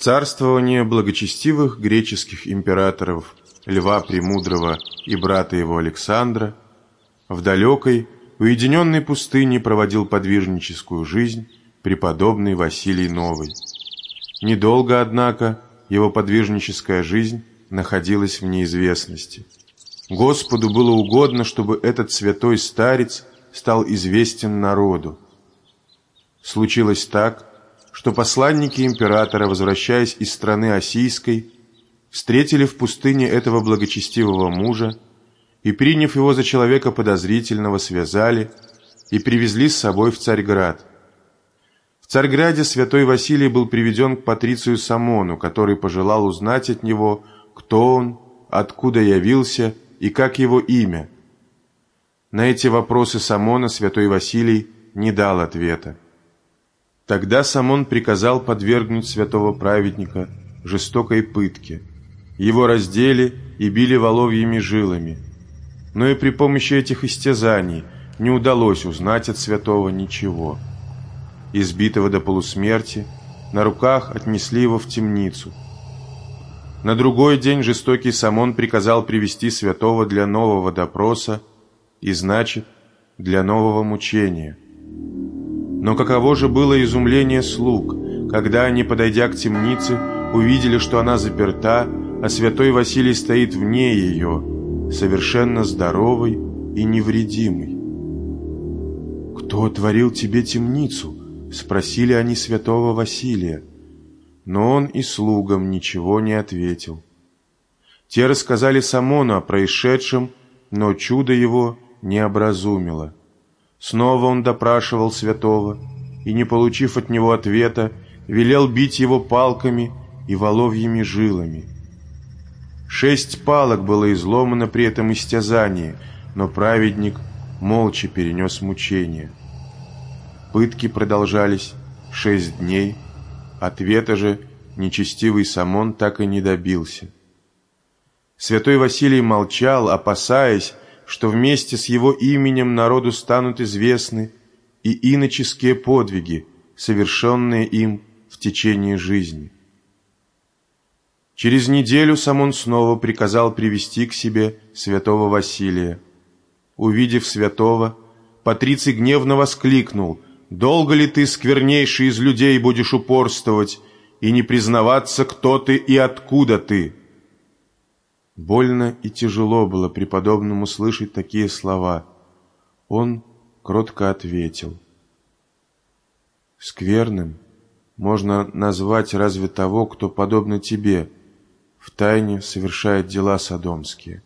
царствование благочестивых греческих императоров Льва Премудрого и брата его Александра, в далекой, уединенной пустыне проводил подвижническую жизнь преподобный Василий Новый. Недолго, однако, его подвижническая жизнь находилась в неизвестности. Господу было угодно, чтобы этот святой старец стал известен народу. Случилось так, что посланники императора, возвращаясь из страны Осийской, встретили в пустыне этого благочестивого мужа и, приняв его за человека подозрительного, связали и привезли с собой в Царьград. В Царьграде святой Василий был приведен к патрицию Самону, который пожелал узнать от него, кто он, откуда явился и как его имя. На эти вопросы Самона святой Василий не дал ответа. Тогда Самон приказал подвергнуть святого праведника жестокой пытке – его раздели и били воловьими жилами. Но и при помощи этих истязаний не удалось узнать от святого ничего. Избитого до полусмерти, на руках отнесли его в темницу. На другой день жестокий Самон приказал привести святого для нового допроса и, значит, для нового мучения. Но каково же было изумление слуг, когда они, подойдя к темнице, увидели, что она заперта, а святой Василий стоит вне ее, совершенно здоровый и невредимый. «Кто отворил тебе темницу?» — спросили они святого Василия. Но он и слугам ничего не ответил. Те рассказали Самону о происшедшем, но чудо его не образумило. Снова он допрашивал святого, и, не получив от него ответа, велел бить его палками и воловьими жилами. Шесть палок было изломано при этом истязании, но праведник молча перенес мучения. Пытки продолжались шесть дней, ответа же нечестивый Самон так и не добился. Святой Василий молчал, опасаясь, что вместе с его именем народу станут известны и иноческие подвиги, совершенные им в течение жизни. Через неделю сам он снова приказал привести к себе святого Василия. Увидев святого, Патриций гневно воскликнул, «Долго ли ты, сквернейший из людей, будешь упорствовать и не признаваться, кто ты и откуда ты?» Больно и тяжело было преподобному слышать такие слова. Он кротко ответил. «Скверным можно назвать разве того, кто подобно тебе, — в тайне совершает дела содомские.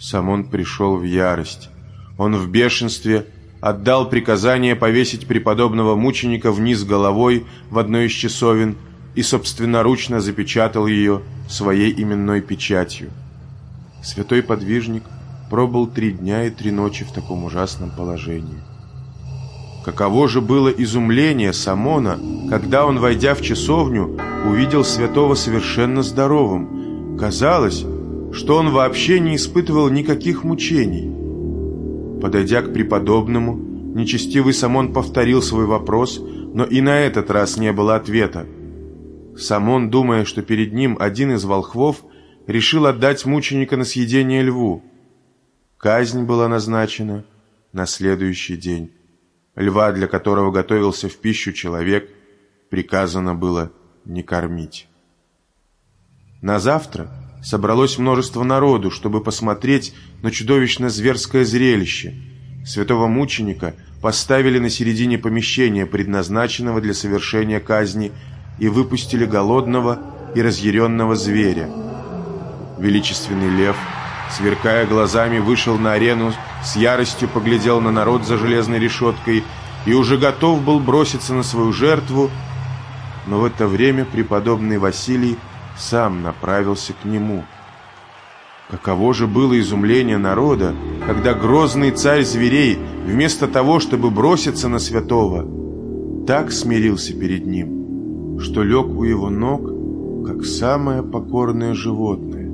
Сам он пришел в ярость. Он в бешенстве отдал приказание повесить преподобного мученика вниз головой в одной из часовен и собственноручно запечатал ее своей именной печатью. Святой подвижник пробыл три дня и три ночи в таком ужасном положении. Каково же было изумление Самона, когда он, войдя в часовню, увидел святого совершенно здоровым. Казалось, что он вообще не испытывал никаких мучений. Подойдя к преподобному, нечестивый Самон повторил свой вопрос, но и на этот раз не было ответа. Самон, думая, что перед ним один из волхвов, решил отдать мученика на съедение льву. Казнь была назначена на следующий день льва, для которого готовился в пищу человек, приказано было не кормить. На завтра собралось множество народу, чтобы посмотреть на чудовищно зверское зрелище. Святого мученика поставили на середине помещения, предназначенного для совершения казни, и выпустили голодного и разъяренного зверя. Величественный лев, сверкая глазами, вышел на арену с яростью поглядел на народ за железной решеткой и уже готов был броситься на свою жертву, но в это время преподобный Василий сам направился к нему. Каково же было изумление народа, когда грозный царь зверей, вместо того, чтобы броситься на святого, так смирился перед ним, что лег у его ног, как самое покорное животное.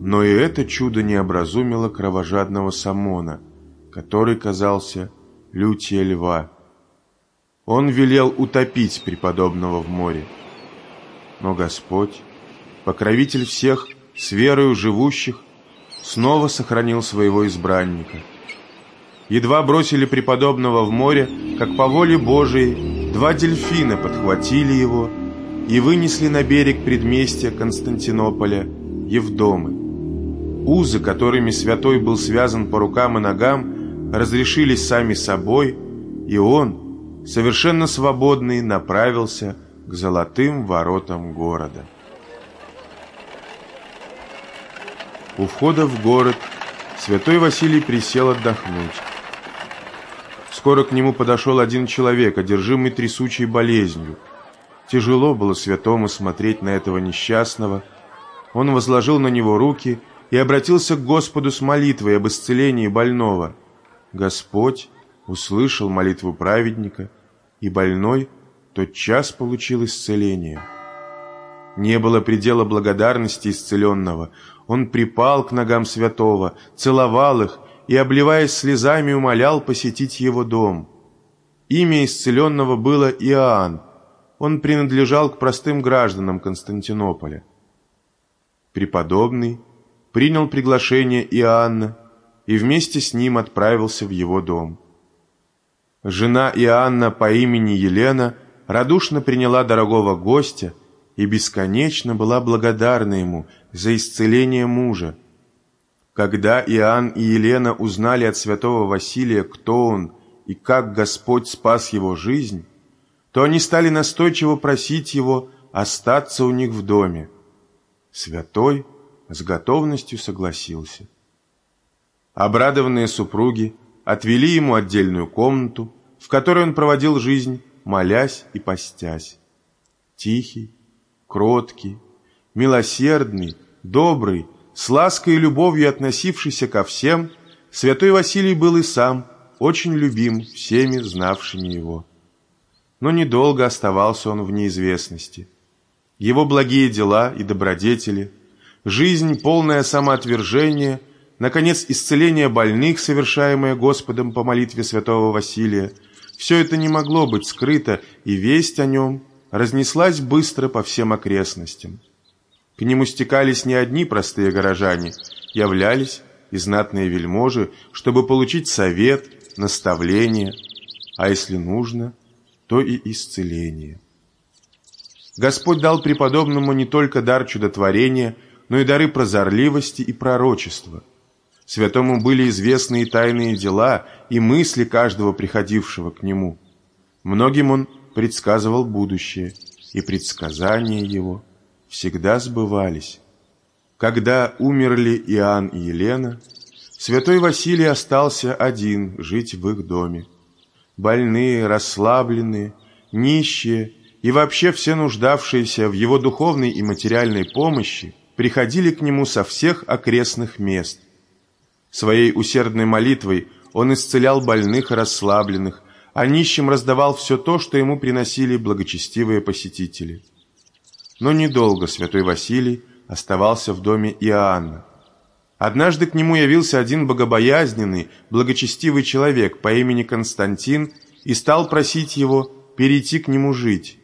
Но и это чудо не образумило кровожадного Самона, который казался лютее льва. Он велел утопить преподобного в море. Но Господь, покровитель всех, с верою живущих, снова сохранил своего избранника. Едва бросили преподобного в море, как по воле Божией два дельфина подхватили его и вынесли на берег предместья Константинополя Евдомы. Узы, которыми святой был связан по рукам и ногам, разрешились сами собой, и он, совершенно свободный, направился к золотым воротам города. У входа в город святой Василий присел отдохнуть. Скоро к нему подошел один человек, одержимый трясучей болезнью. Тяжело было святому смотреть на этого несчастного. Он возложил на него руки и обратился к Господу с молитвой об исцелении больного. Господь услышал молитву праведника, и больной тотчас получил исцеление. Не было предела благодарности исцеленного. Он припал к ногам святого, целовал их и, обливаясь слезами, умолял посетить его дом. Имя исцеленного было Иоанн. Он принадлежал к простым гражданам Константинополя. Преподобный принял приглашение Иоанна и вместе с ним отправился в его дом. Жена Иоанна по имени Елена радушно приняла дорогого гостя и бесконечно была благодарна ему за исцеление мужа. Когда Иоанн и Елена узнали от святого Василия, кто он и как Господь спас его жизнь, то они стали настойчиво просить его остаться у них в доме. Святой с готовностью согласился. Обрадованные супруги отвели ему отдельную комнату, в которой он проводил жизнь, молясь и постясь. Тихий, кроткий, милосердный, добрый, с лаской и любовью относившийся ко всем, святой Василий был и сам очень любим всеми знавшими его. Но недолго оставался он в неизвестности. Его благие дела и добродетели, жизнь, полная самоотвержения, наконец, исцеление больных, совершаемое Господом по молитве святого Василия, все это не могло быть скрыто, и весть о нем разнеслась быстро по всем окрестностям. К нему стекались не одни простые горожане, являлись и знатные вельможи, чтобы получить совет, наставление, а если нужно, то и исцеление. Господь дал преподобному не только дар чудотворения, но и дары прозорливости и пророчества. Святому были известны и тайные дела, и мысли каждого приходившего к нему. Многим он предсказывал будущее, и предсказания его всегда сбывались. Когда умерли Иоанн и Елена, святой Василий остался один жить в их доме. Больные, расслабленные, нищие и вообще все нуждавшиеся в его духовной и материальной помощи приходили к нему со всех окрестных мест. Своей усердной молитвой он исцелял больных и расслабленных, а нищим раздавал все то, что ему приносили благочестивые посетители. Но недолго святой Василий оставался в доме Иоанна. Однажды к нему явился один богобоязненный, благочестивый человек по имени Константин и стал просить его перейти к нему жить.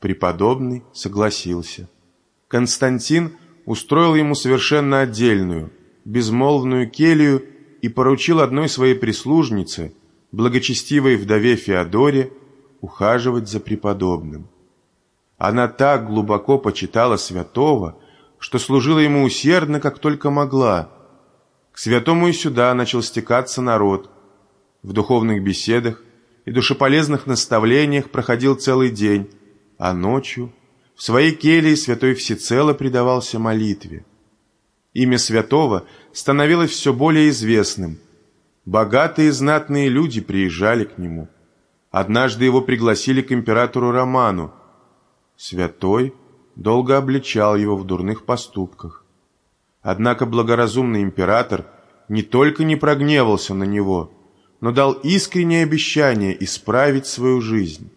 Преподобный согласился. Константин устроил ему совершенно отдельную, безмолвную келью и поручил одной своей прислужнице – благочестивой вдове Феодоре ухаживать за преподобным. Она так глубоко почитала святого, что служила ему усердно, как только могла. К святому и сюда начал стекаться народ. В духовных беседах и душеполезных наставлениях проходил целый день, а ночью в своей келье святой всецело предавался молитве. Имя святого становилось все более известным – Богатые и знатные люди приезжали к нему. Однажды его пригласили к императору Роману. Святой долго обличал его в дурных поступках. Однако благоразумный император не только не прогневался на него, но дал искреннее обещание исправить свою жизнь.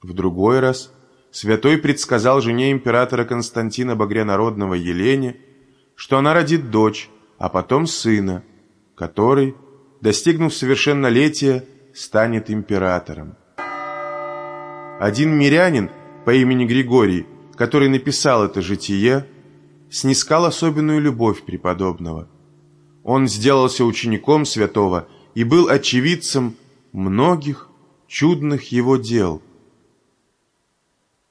В другой раз святой предсказал жене императора Константина Багрянародного Елене, что она родит дочь, а потом сына, который достигнув совершеннолетия, станет императором. Один мирянин по имени Григорий, который написал это житие, снискал особенную любовь преподобного. Он сделался учеником святого и был очевидцем многих чудных его дел.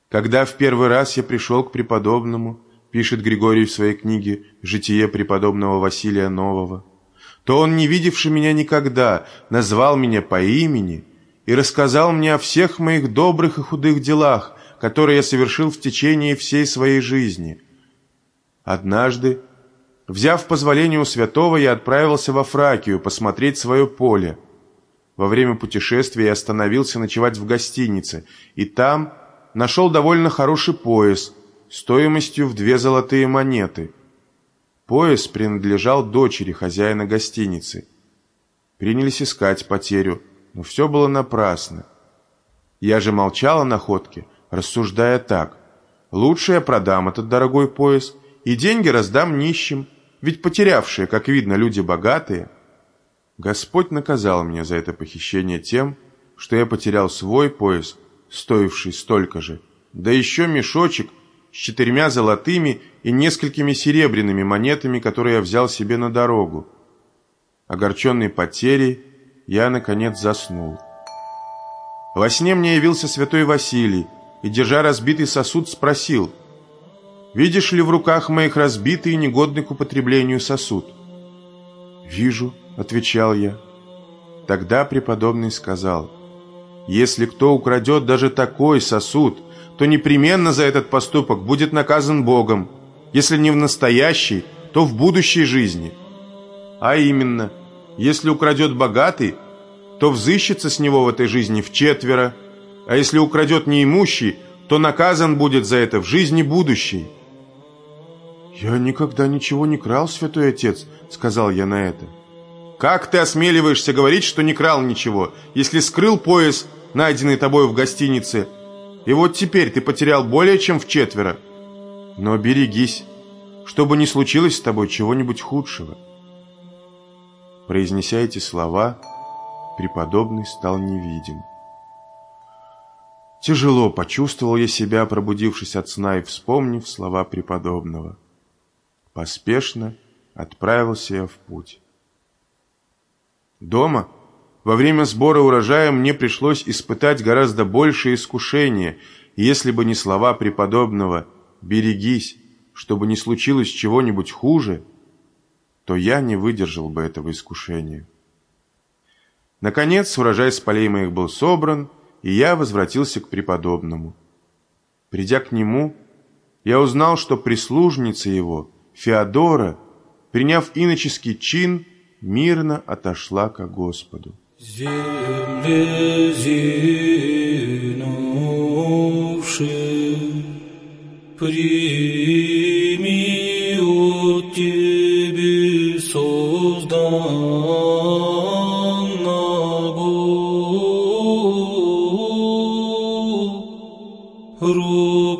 Когда в первый раз я пришел к преподобному, пишет Григорий в своей книге «Житие преподобного Василия Нового», то он, не видевший меня никогда, назвал меня по имени и рассказал мне о всех моих добрых и худых делах, которые я совершил в течение всей своей жизни. Однажды, взяв позволение у святого, я отправился во Фракию посмотреть свое поле. Во время путешествия я остановился ночевать в гостинице, и там нашел довольно хороший пояс стоимостью в две золотые монеты. Пояс принадлежал дочери хозяина гостиницы. Принялись искать потерю, но все было напрасно. Я же молчал о находке, рассуждая так. Лучше я продам этот дорогой пояс и деньги раздам нищим, ведь потерявшие, как видно, люди богатые. Господь наказал меня за это похищение тем, что я потерял свой пояс, стоивший столько же, да еще мешочек с четырьмя золотыми и несколькими серебряными монетами, которые я взял себе на дорогу. Огорченный потерей, я, наконец, заснул. Во сне мне явился святой Василий и, держа разбитый сосуд, спросил, «Видишь ли в руках моих разбитый и негодный к употреблению сосуд?» «Вижу», — отвечал я. Тогда преподобный сказал, «Если кто украдет даже такой сосуд, то непременно за этот поступок будет наказан Богом, если не в настоящей, то в будущей жизни. А именно — если украдет богатый, то взыщется с него в этой жизни в четверо, а если украдет неимущий, то наказан будет за это в жизни будущей. «Я никогда ничего не крал, святой отец», — сказал я на это. «Как ты осмеливаешься говорить, что не крал ничего, если скрыл пояс, найденный тобой в гостинице, и вот теперь ты потерял более чем в четверо? Но берегись, чтобы не случилось с тобой чего-нибудь худшего». Произнеся эти слова, преподобный стал невидим. Тяжело почувствовал я себя, пробудившись от сна и вспомнив слова преподобного. Поспешно отправился я в путь. Дома во время сбора урожая мне пришлось испытать гораздо большее искушение, если бы не слова преподобного «берегись», чтобы не случилось чего-нибудь хуже – то я не выдержал бы этого искушения. Наконец, урожай с полей моих был собран, и я возвратился к преподобному. Придя к нему, я узнал, что прислужница его, Феодора, приняв иноческий чин, мирно отошла ко Господу. Прими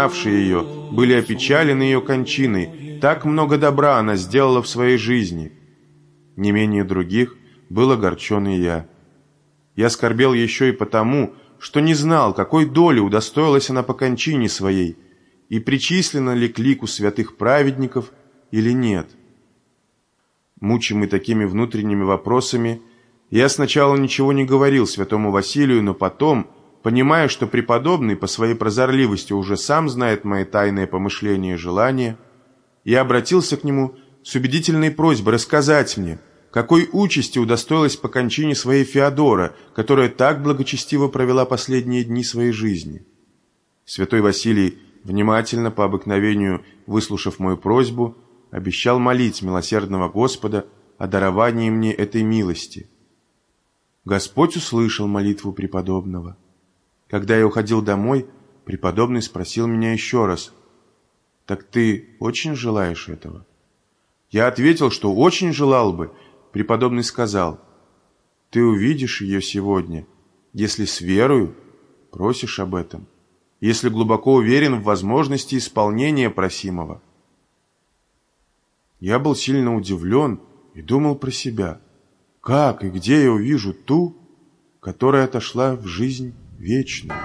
знавшие ее были опечалены ее кончиной, так много добра она сделала в своей жизни. Не менее других был огорчен и я. Я скорбел еще и потому, что не знал, какой доли удостоилась она по кончине своей, и причислена ли к лику святых праведников или нет. Мучимый такими внутренними вопросами, я сначала ничего не говорил святому Василию, но потом, понимая, что преподобный по своей прозорливости уже сам знает мои тайные помышления и желания, я обратился к нему с убедительной просьбой рассказать мне, какой участи удостоилась по кончине своей Феодора, которая так благочестиво провела последние дни своей жизни. Святой Василий, внимательно по обыкновению выслушав мою просьбу, обещал молить милосердного Господа о даровании мне этой милости. Господь услышал молитву преподобного. Когда я уходил домой, преподобный спросил меня еще раз, «Так ты очень желаешь этого?» Я ответил, что очень желал бы. Преподобный сказал, «Ты увидишь ее сегодня, если с верою просишь об этом, если глубоко уверен в возможности исполнения просимого». Я был сильно удивлен и думал про себя, как и где я увижу ту, которая отошла в жизнь вечную.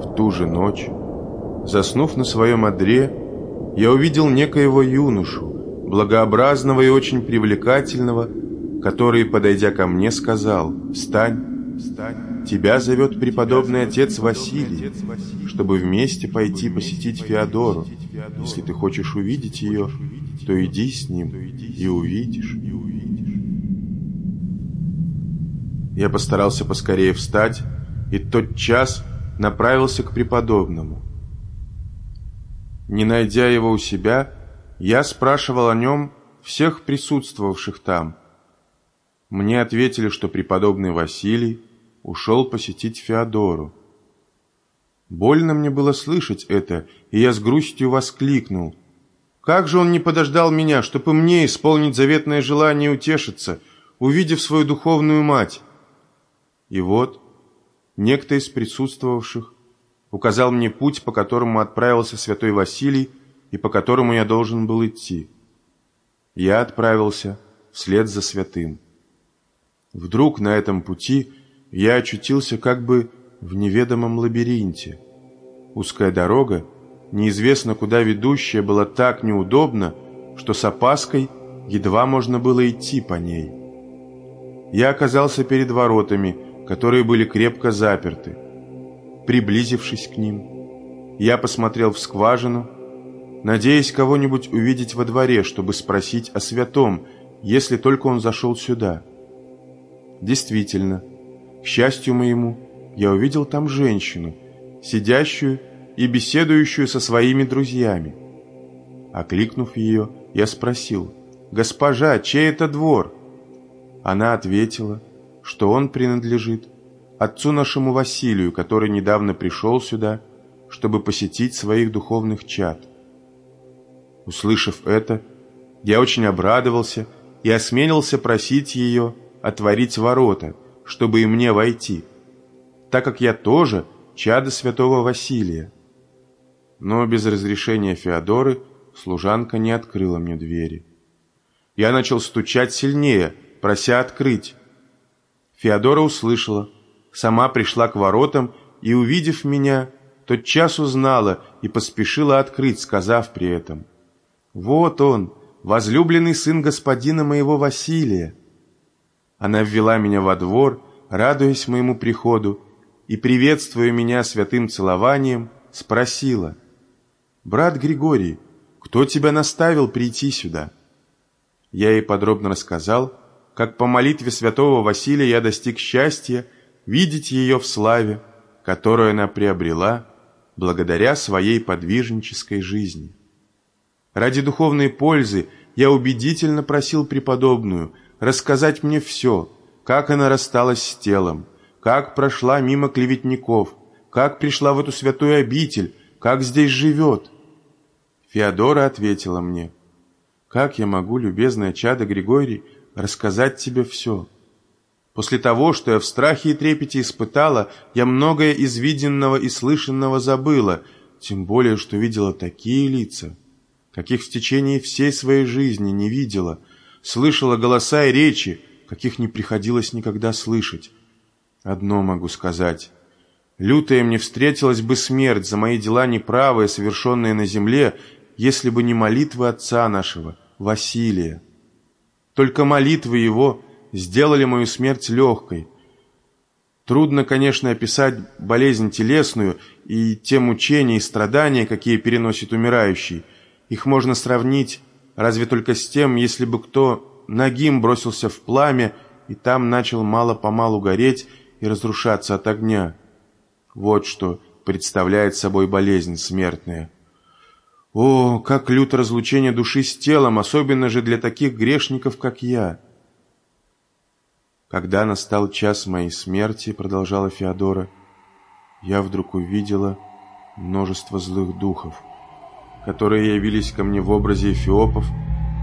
В ту же ночь, заснув на своем одре, я увидел некоего юношу, благообразного и очень привлекательного, который, подойдя ко мне, сказал «Встань, встань, тебя зовет преподобный отец Василий, чтобы вместе пойти посетить Феодору. Если ты хочешь увидеть ее, то иди с ним и увидишь». Я постарался поскорее встать, и тот час направился к преподобному. Не найдя его у себя, я спрашивал о нем всех присутствовавших там. Мне ответили, что преподобный Василий ушел посетить Феодору. Больно мне было слышать это, и я с грустью воскликнул. Как же он не подождал меня, чтобы мне исполнить заветное желание утешиться, увидев свою духовную мать? И вот некто из присутствовавших указал мне путь, по которому отправился святой Василий и по которому я должен был идти. Я отправился вслед за святым. Вдруг на этом пути я очутился как бы в неведомом лабиринте. Узкая дорога, неизвестно куда ведущая, была так неудобна, что с опаской едва можно было идти по ней. Я оказался перед воротами, которые были крепко заперты. Приблизившись к ним, я посмотрел в скважину, надеясь кого-нибудь увидеть во дворе, чтобы спросить о святом, если только он зашел сюда. Действительно, к счастью моему, я увидел там женщину, сидящую и беседующую со своими друзьями. Окликнув ее, я спросил, «Госпожа, чей это двор?» Она ответила, что он принадлежит отцу нашему Василию, который недавно пришел сюда, чтобы посетить своих духовных чад. Услышав это, я очень обрадовался и осмелился просить ее отворить ворота, чтобы и мне войти, так как я тоже чадо святого Василия. Но без разрешения Феодоры служанка не открыла мне двери. Я начал стучать сильнее, прося открыть, Феодора услышала, сама пришла к воротам и, увидев меня, тотчас узнала и поспешила открыть, сказав при этом, «Вот он, возлюбленный сын господина моего Василия». Она ввела меня во двор, радуясь моему приходу, и, приветствуя меня святым целованием, спросила, «Брат Григорий, кто тебя наставил прийти сюда?» Я ей подробно рассказал, как по молитве святого Василия я достиг счастья видеть ее в славе, которую она приобрела благодаря своей подвижнической жизни. Ради духовной пользы я убедительно просил преподобную рассказать мне все, как она рассталась с телом, как прошла мимо клеветников, как пришла в эту святую обитель, как здесь живет. Феодора ответила мне, «Как я могу, любезная чада Григорий, рассказать тебе все. После того, что я в страхе и трепете испытала, я многое из виденного и слышанного забыла, тем более, что видела такие лица, каких в течение всей своей жизни не видела, слышала голоса и речи, каких не приходилось никогда слышать. Одно могу сказать. Лютая мне встретилась бы смерть за мои дела неправые, совершенные на земле, если бы не молитвы отца нашего, Василия. Только молитвы его сделали мою смерть легкой. Трудно, конечно, описать болезнь телесную и те мучения и страдания, какие переносит умирающий. Их можно сравнить разве только с тем, если бы кто нагим бросился в пламя и там начал мало-помалу гореть и разрушаться от огня. Вот что представляет собой болезнь смертная. О, как люто разлучение души с телом, особенно же для таких грешников, как я. Когда настал час моей смерти, продолжала Феодора, я вдруг увидела множество злых духов, которые явились ко мне в образе эфиопов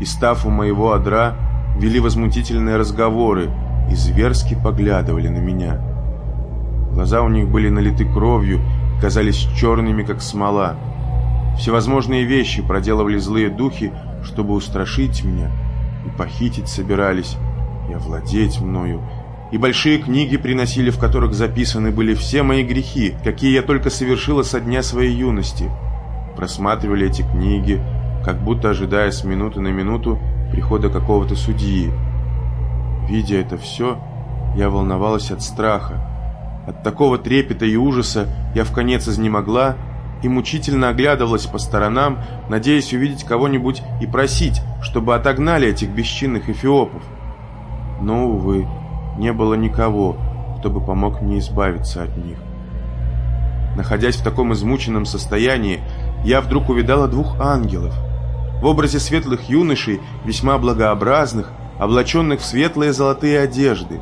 и, став у моего одра, вели возмутительные разговоры и зверски поглядывали на меня. Глаза у них были налиты кровью казались черными, как смола. Всевозможные вещи проделывали злые духи, чтобы устрашить меня, и похитить собирались, и овладеть мною, и большие книги приносили, в которых записаны были все мои грехи, какие я только совершила со дня своей юности. Просматривали эти книги, как будто ожидая с минуты на минуту прихода какого-то судьи. Видя это все, я волновалась от страха. От такого трепета и ужаса я в конец изнемогла и мучительно оглядывалась по сторонам, надеясь увидеть кого-нибудь и просить, чтобы отогнали этих бесчинных эфиопов. Но, увы, не было никого, кто бы помог мне избавиться от них. Находясь в таком измученном состоянии, я вдруг увидала двух ангелов. В образе светлых юношей, весьма благообразных, облаченных в светлые золотые одежды.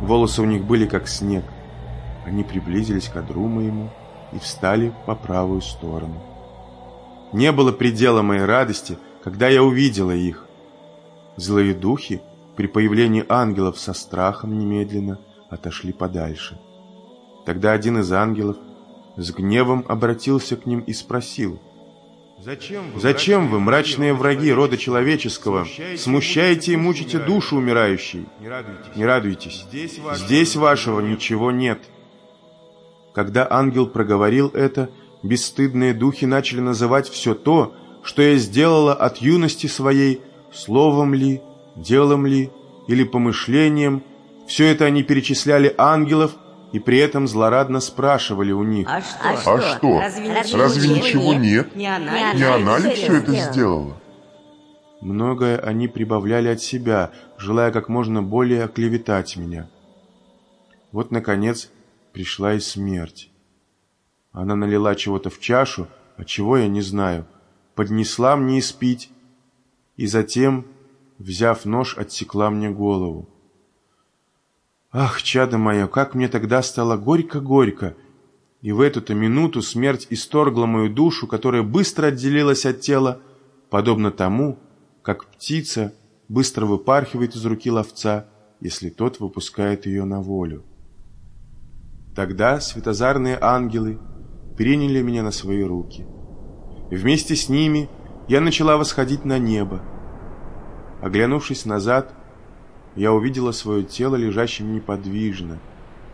Волосы у них были как снег. Они приблизились к одру моему и встали по правую сторону. Не было предела моей радости, когда я увидела их. Злые духи при появлении ангелов со страхом немедленно отошли подальше. Тогда один из ангелов с гневом обратился к ним и спросил, «Зачем вы, Зачем вы мрачные враги рода человеческого, смущаете и мучите душу умирающей? Не радуйтесь, здесь вашего ничего нет». Когда ангел проговорил это, бесстыдные духи начали называть все то, что я сделала от юности своей, словом ли, делом ли или помышлением, все это они перечисляли ангелов и при этом злорадно спрашивали у них. А что? А что? Разве, Разве, Разве ничего нет? нет? Не она, не она ли все это сделала? Многое они прибавляли от себя, желая как можно более оклеветать меня. Вот, наконец, пришла и смерть. Она налила чего-то в чашу, а чего я не знаю, поднесла мне испить, и затем взяв нож, отсекла мне голову. Ах, чадо мое, как мне тогда стало горько-горько! И в эту-то минуту смерть исторгла мою душу, которая быстро отделилась от тела, подобно тому, как птица быстро выпархивает из руки ловца, если тот выпускает ее на волю. Тогда светозарные ангелы приняли меня на свои руки. Вместе с ними я начала восходить на небо, Оглянувшись назад, я увидела свое тело лежащим неподвижно,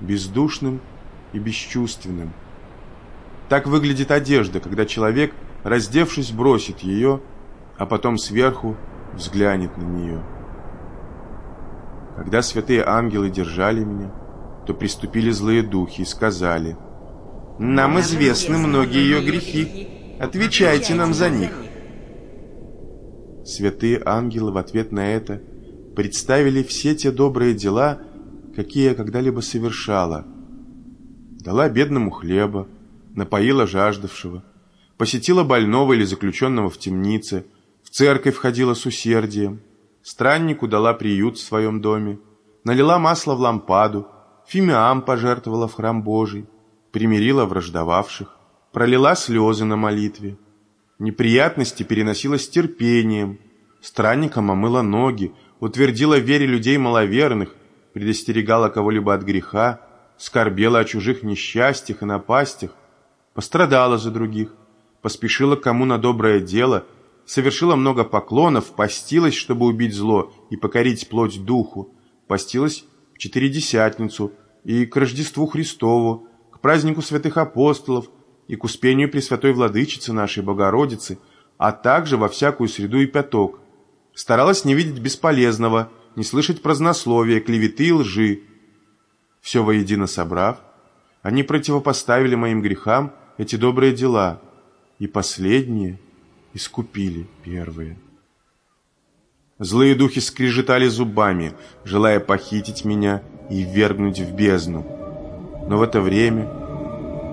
бездушным и бесчувственным. Так выглядит одежда, когда человек, раздевшись, бросит ее, а потом сверху взглянет на нее. Когда святые ангелы держали меня, то приступили злые духи и сказали, «Нам известны многие ее грехи, отвечайте нам за них». Святые ангелы в ответ на это представили все те добрые дела, какие я когда-либо совершала. Дала бедному хлеба, напоила жаждавшего, посетила больного или заключенного в темнице, в церковь ходила с усердием, страннику дала приют в своем доме, налила масло в лампаду, фимиам пожертвовала в храм Божий, примирила враждовавших, пролила слезы на молитве, Неприятности переносила с терпением, странникам омыла ноги, утвердила в вере людей маловерных, предостерегала кого-либо от греха, скорбела о чужих несчастьях и напастях, пострадала за других, поспешила кому на доброе дело, совершила много поклонов, постилась, чтобы убить зло и покорить плоть духу, постилась в Четыредесятницу и к Рождеству Христову, к празднику святых апостолов – и к успению Пресвятой Владычицы нашей Богородицы, а также во всякую среду и пяток. Старалась не видеть бесполезного, не слышать празднословия, клеветы и лжи. все воедино собрав, они противопоставили моим грехам эти добрые дела, и последние искупили первые. Злые духи скрежетали зубами, желая похитить меня и ввергнуть в бездну. Но в это время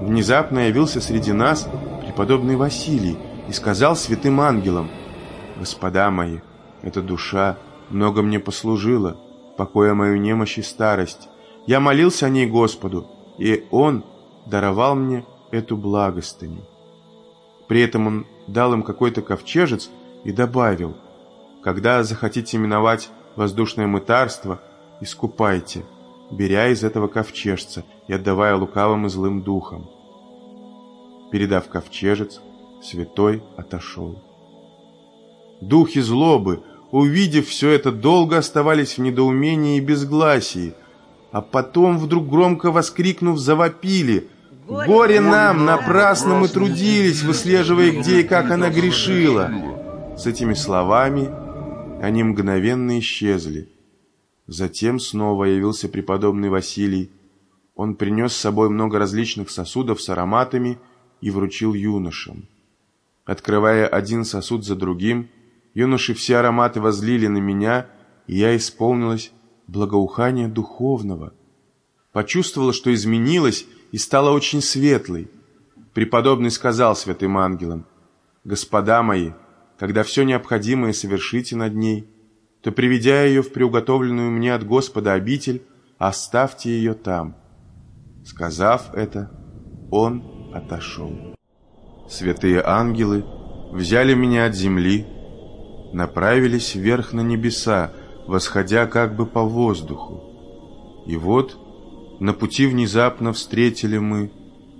внезапно явился среди нас преподобный Василий и сказал святым ангелам, «Господа мои, эта душа много мне послужила, покоя мою немощь и старость. Я молился о ней Господу, и Он даровал мне эту благостыню». При этом он дал им какой-то ковчежец и добавил – когда захотите именовать воздушное мытарство, искупайте, беря из этого ковчежца и отдавая лукавым и злым духам. Передав ковчежец, святой отошел. Духи злобы, увидев все это, долго оставались в недоумении и безгласии, а потом, вдруг громко воскликнув, завопили «Горе нам! Напрасно мы трудились, выслеживая, где и как она грешила!» С этими словами они мгновенно исчезли. Затем снова явился преподобный Василий. Он принес с собой много различных сосудов с ароматами и вручил юношам. Открывая один сосуд за другим, юноши все ароматы возлили на меня, и я исполнилась благоухания духовного. Почувствовала, что изменилась и стала очень светлой. Преподобный сказал святым ангелам, «Господа мои, когда все необходимое совершите над ней, то, приведя ее в приуготовленную мне от Господа обитель, оставьте ее там». Сказав это, он отошел. Святые ангелы взяли меня от земли, направились вверх на небеса, восходя как бы по воздуху. И вот на пути внезапно встретили мы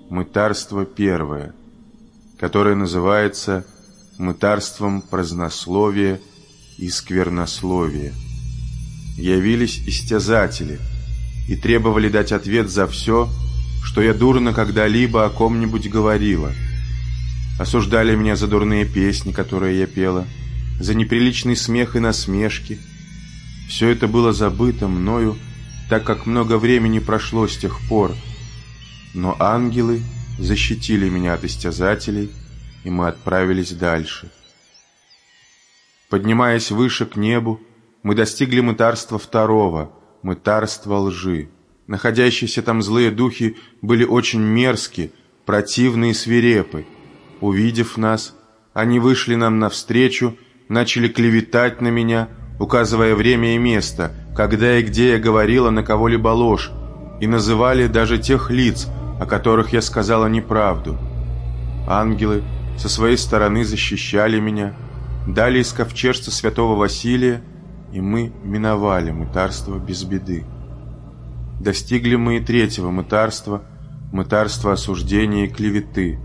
мытарство первое, которое называется мытарством празднословия и сквернословия. Явились истязатели и требовали дать ответ за все, что я дурно когда-либо о ком-нибудь говорила. Осуждали меня за дурные песни, которые я пела, за неприличный смех и насмешки. Все это было забыто мною, так как много времени прошло с тех пор. Но ангелы защитили меня от истязателей и мы отправились дальше. Поднимаясь выше к небу, мы достигли мытарства второго, мытарства лжи. Находящиеся там злые духи были очень мерзки, противны и свирепы. Увидев нас, они вышли нам навстречу, начали клеветать на меня, указывая время и место, когда и где я говорила на кого-либо ложь, и называли даже тех лиц, о которых я сказала неправду. Ангелы со своей стороны защищали меня, дали из ковчежца святого Василия, и мы миновали мытарство без беды. Достигли мы и третьего мытарства, мытарства осуждения и клеветы.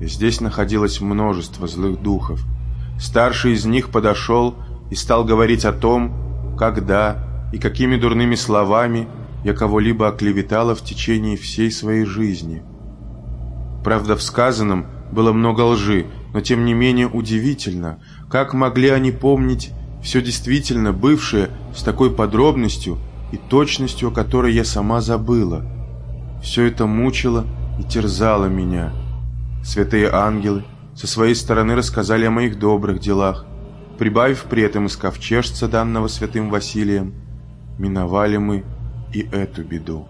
Здесь находилось множество злых духов. Старший из них подошел и стал говорить о том, когда и какими дурными словами я кого-либо оклеветала в течение всей своей жизни. Правда, в сказанном было много лжи, но тем не менее удивительно, как могли они помнить все действительно бывшее с такой подробностью и точностью, о которой я сама забыла. Все это мучило и терзало меня. Святые ангелы со своей стороны рассказали о моих добрых делах, прибавив при этом из ковчежца, данного святым Василием, миновали мы и эту беду.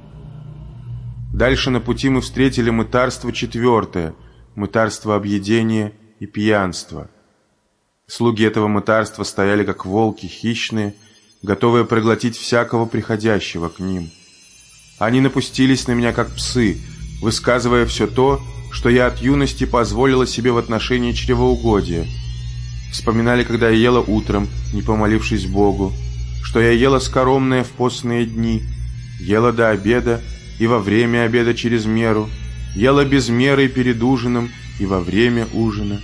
Дальше на пути мы встретили мытарство четвертое, мытарство объедения и пьянства. Слуги этого мытарства стояли как волки хищные, готовые проглотить всякого приходящего к ним. Они напустились на меня как псы, высказывая все то, что я от юности позволила себе в отношении чревоугодия. Вспоминали, когда я ела утром, не помолившись Богу, что я ела скоромное в постные дни, ела до обеда и во время обеда через меру, ела без меры перед ужином и во время ужина.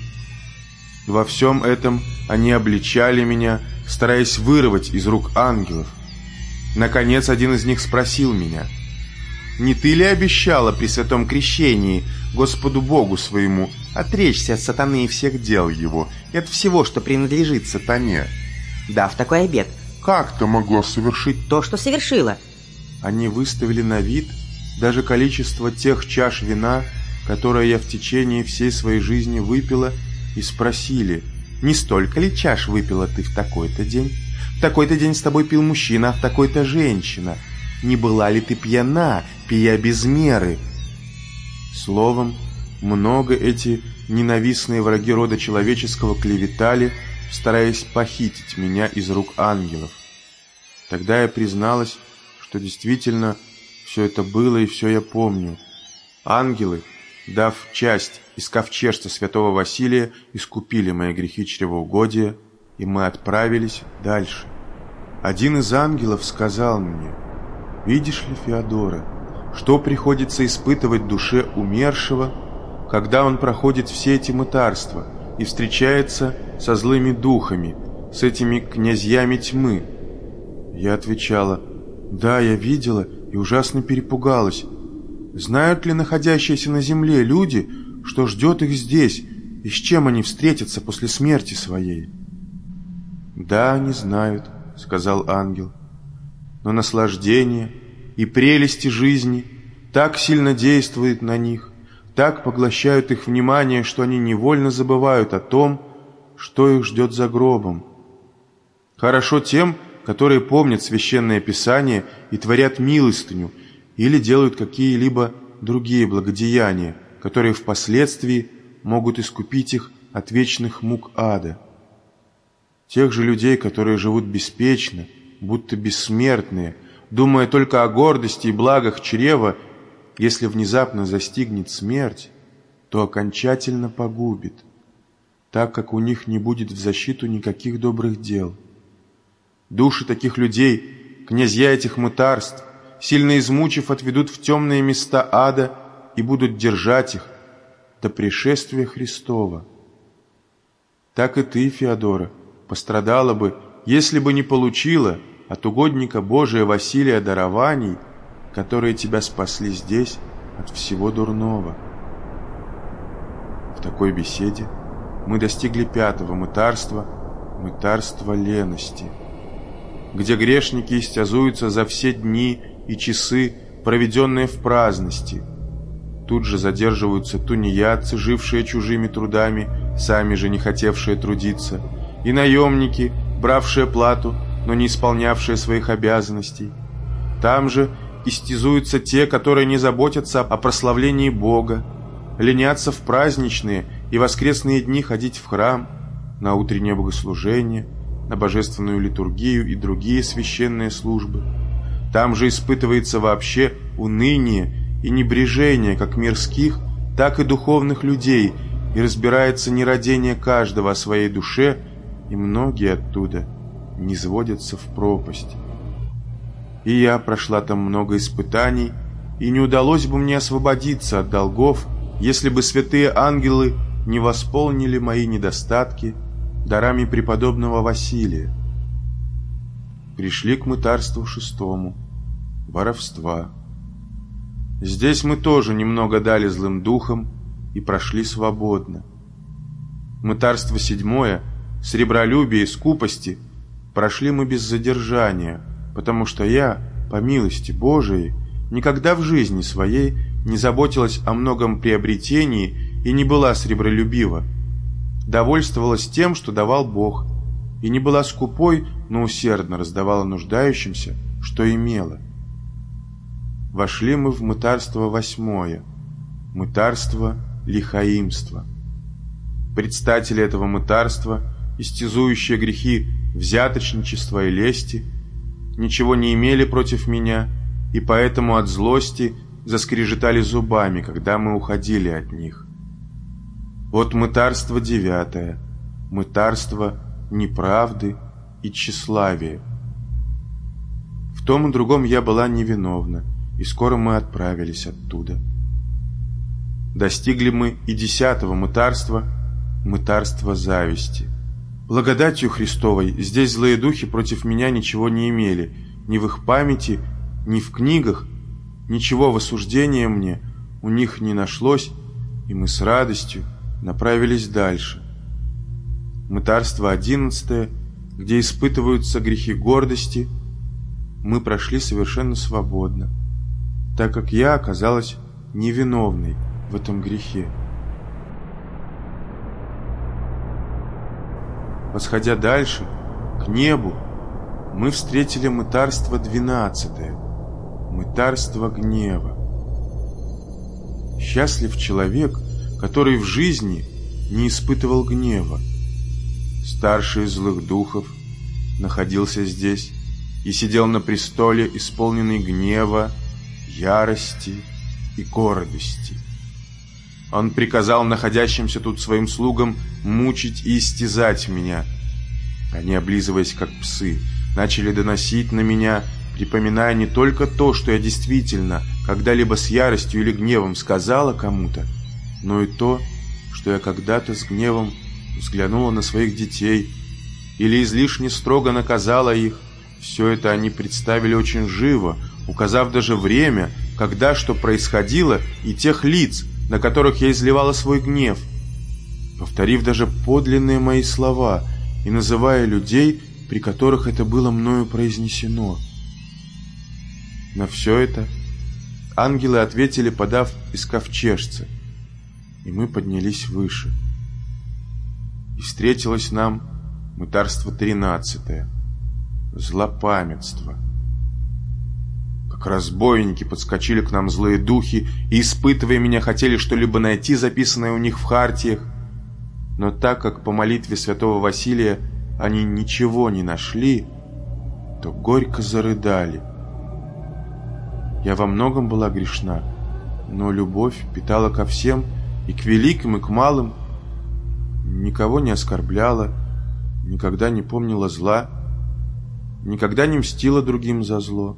Во всем этом они обличали меня, стараясь вырвать из рук ангелов. Наконец один из них спросил меня, «Не ты ли обещала при святом крещении Господу Богу своему отречься от сатаны и всех дел его, и от всего, что принадлежит сатане?» «Да, в такой обет». «Как ты могла совершить то, что совершила?» они выставили на вид даже количество тех чаш вина, которое я в течение всей своей жизни выпила, и спросили, не столько ли чаш выпила ты в такой-то день? В такой-то день с тобой пил мужчина, а в такой-то женщина. Не была ли ты пьяна, пия без меры? Словом, много эти ненавистные враги рода человеческого клеветали, стараясь похитить меня из рук ангелов. Тогда я призналась, что действительно все это было и все я помню. Ангелы, дав часть из ковчежца святого Василия, искупили мои грехи чревоугодия, и мы отправились дальше. Один из ангелов сказал мне, «Видишь ли, Феодора, что приходится испытывать душе умершего, когда он проходит все эти мытарства и встречается со злыми духами, с этими князьями тьмы?» Я отвечала, «Да, я видела и ужасно перепугалась. Знают ли находящиеся на земле люди, что ждет их здесь, и с чем они встретятся после смерти своей?» «Да, они знают», — сказал ангел. «Но наслаждение и прелести жизни так сильно действуют на них, так поглощают их внимание, что они невольно забывают о том, что их ждет за гробом. Хорошо тем, которые помнят священное писание и творят милостыню или делают какие-либо другие благодеяния, которые впоследствии могут искупить их от вечных мук ада. Тех же людей, которые живут беспечно, будто бессмертные, думая только о гордости и благах чрева, если внезапно застигнет смерть, то окончательно погубит, так как у них не будет в защиту никаких добрых дел. Души таких людей, князья этих мытарств, сильно измучив, отведут в темные места ада и будут держать их до пришествия Христова. Так и ты, Феодора, пострадала бы, если бы не получила от угодника Божия Василия дарований, которые тебя спасли здесь от всего дурного. В такой беседе мы достигли пятого мытарства, мытарства лености, где грешники истязуются за все дни и часы, проведенные в праздности. Тут же задерживаются тунеядцы, жившие чужими трудами, сами же не хотевшие трудиться, и наемники, бравшие плату, но не исполнявшие своих обязанностей. Там же истязуются те, которые не заботятся о прославлении Бога, ленятся в праздничные и воскресные дни ходить в храм, на утреннее богослужение, на божественную литургию и другие священные службы. Там же испытывается вообще уныние и небрежение как мирских, так и духовных людей, и разбирается нерадение каждого о своей душе и многие оттуда не сводятся в пропасть. И я прошла там много испытаний, и не удалось бы мне освободиться от долгов, если бы святые ангелы не восполнили мои недостатки дарами преподобного Василия. Пришли к мытарству шестому, воровства. Здесь мы тоже немного дали злым духам и прошли свободно. Мытарство седьмое — сребролюбия и скупости прошли мы без задержания, потому что я, по милости Божией, никогда в жизни своей не заботилась о многом приобретении и не была сребролюбива. Довольствовалась тем, что давал Бог, и не была скупой, но усердно раздавала нуждающимся, что имела. Вошли мы в мытарство восьмое, мытарство лихаимства. Предстатели этого мытарства – истязующие грехи взяточничества и лести, ничего не имели против меня, и поэтому от злости заскрежетали зубами, когда мы уходили от них. Вот мытарство девятое, мытарство неправды и тщеславия. В том и другом я была невиновна, и скоро мы отправились оттуда. Достигли мы и десятого мытарства, мытарства зависти – Благодатью Христовой здесь злые духи против меня ничего не имели, ни в их памяти, ни в книгах, ничего в осуждении мне у них не нашлось, и мы с радостью направились дальше. Мытарство одиннадцатое, где испытываются грехи гордости, мы прошли совершенно свободно, так как я оказалась невиновной в этом грехе. Восходя дальше, к небу, мы встретили мытарство двенадцатое, мытарство гнева. Счастлив человек, который в жизни не испытывал гнева. Старший из злых духов находился здесь и сидел на престоле, исполненный гнева, ярости и гордости. Он приказал находящимся тут своим слугам мучить и истязать меня. Они, облизываясь как псы, начали доносить на меня, припоминая не только то, что я действительно когда-либо с яростью или гневом сказала кому-то, но и то, что я когда-то с гневом взглянула на своих детей или излишне строго наказала их. Все это они представили очень живо, указав даже время, когда что происходило, и тех лиц, на которых я изливала свой гнев, повторив даже подлинные мои слова и называя людей, при которых это было мною произнесено. На все это ангелы ответили, подав из ковчежца, и мы поднялись выше. И встретилось нам мытарство тринадцатое, злопамятство — как разбойники подскочили к нам злые духи и, испытывая меня, хотели что-либо найти, записанное у них в хартиях. Но так как по молитве святого Василия они ничего не нашли, то горько зарыдали. Я во многом была грешна, но любовь питала ко всем, и к великим, и к малым, никого не оскорбляла, никогда не помнила зла, никогда не мстила другим за зло.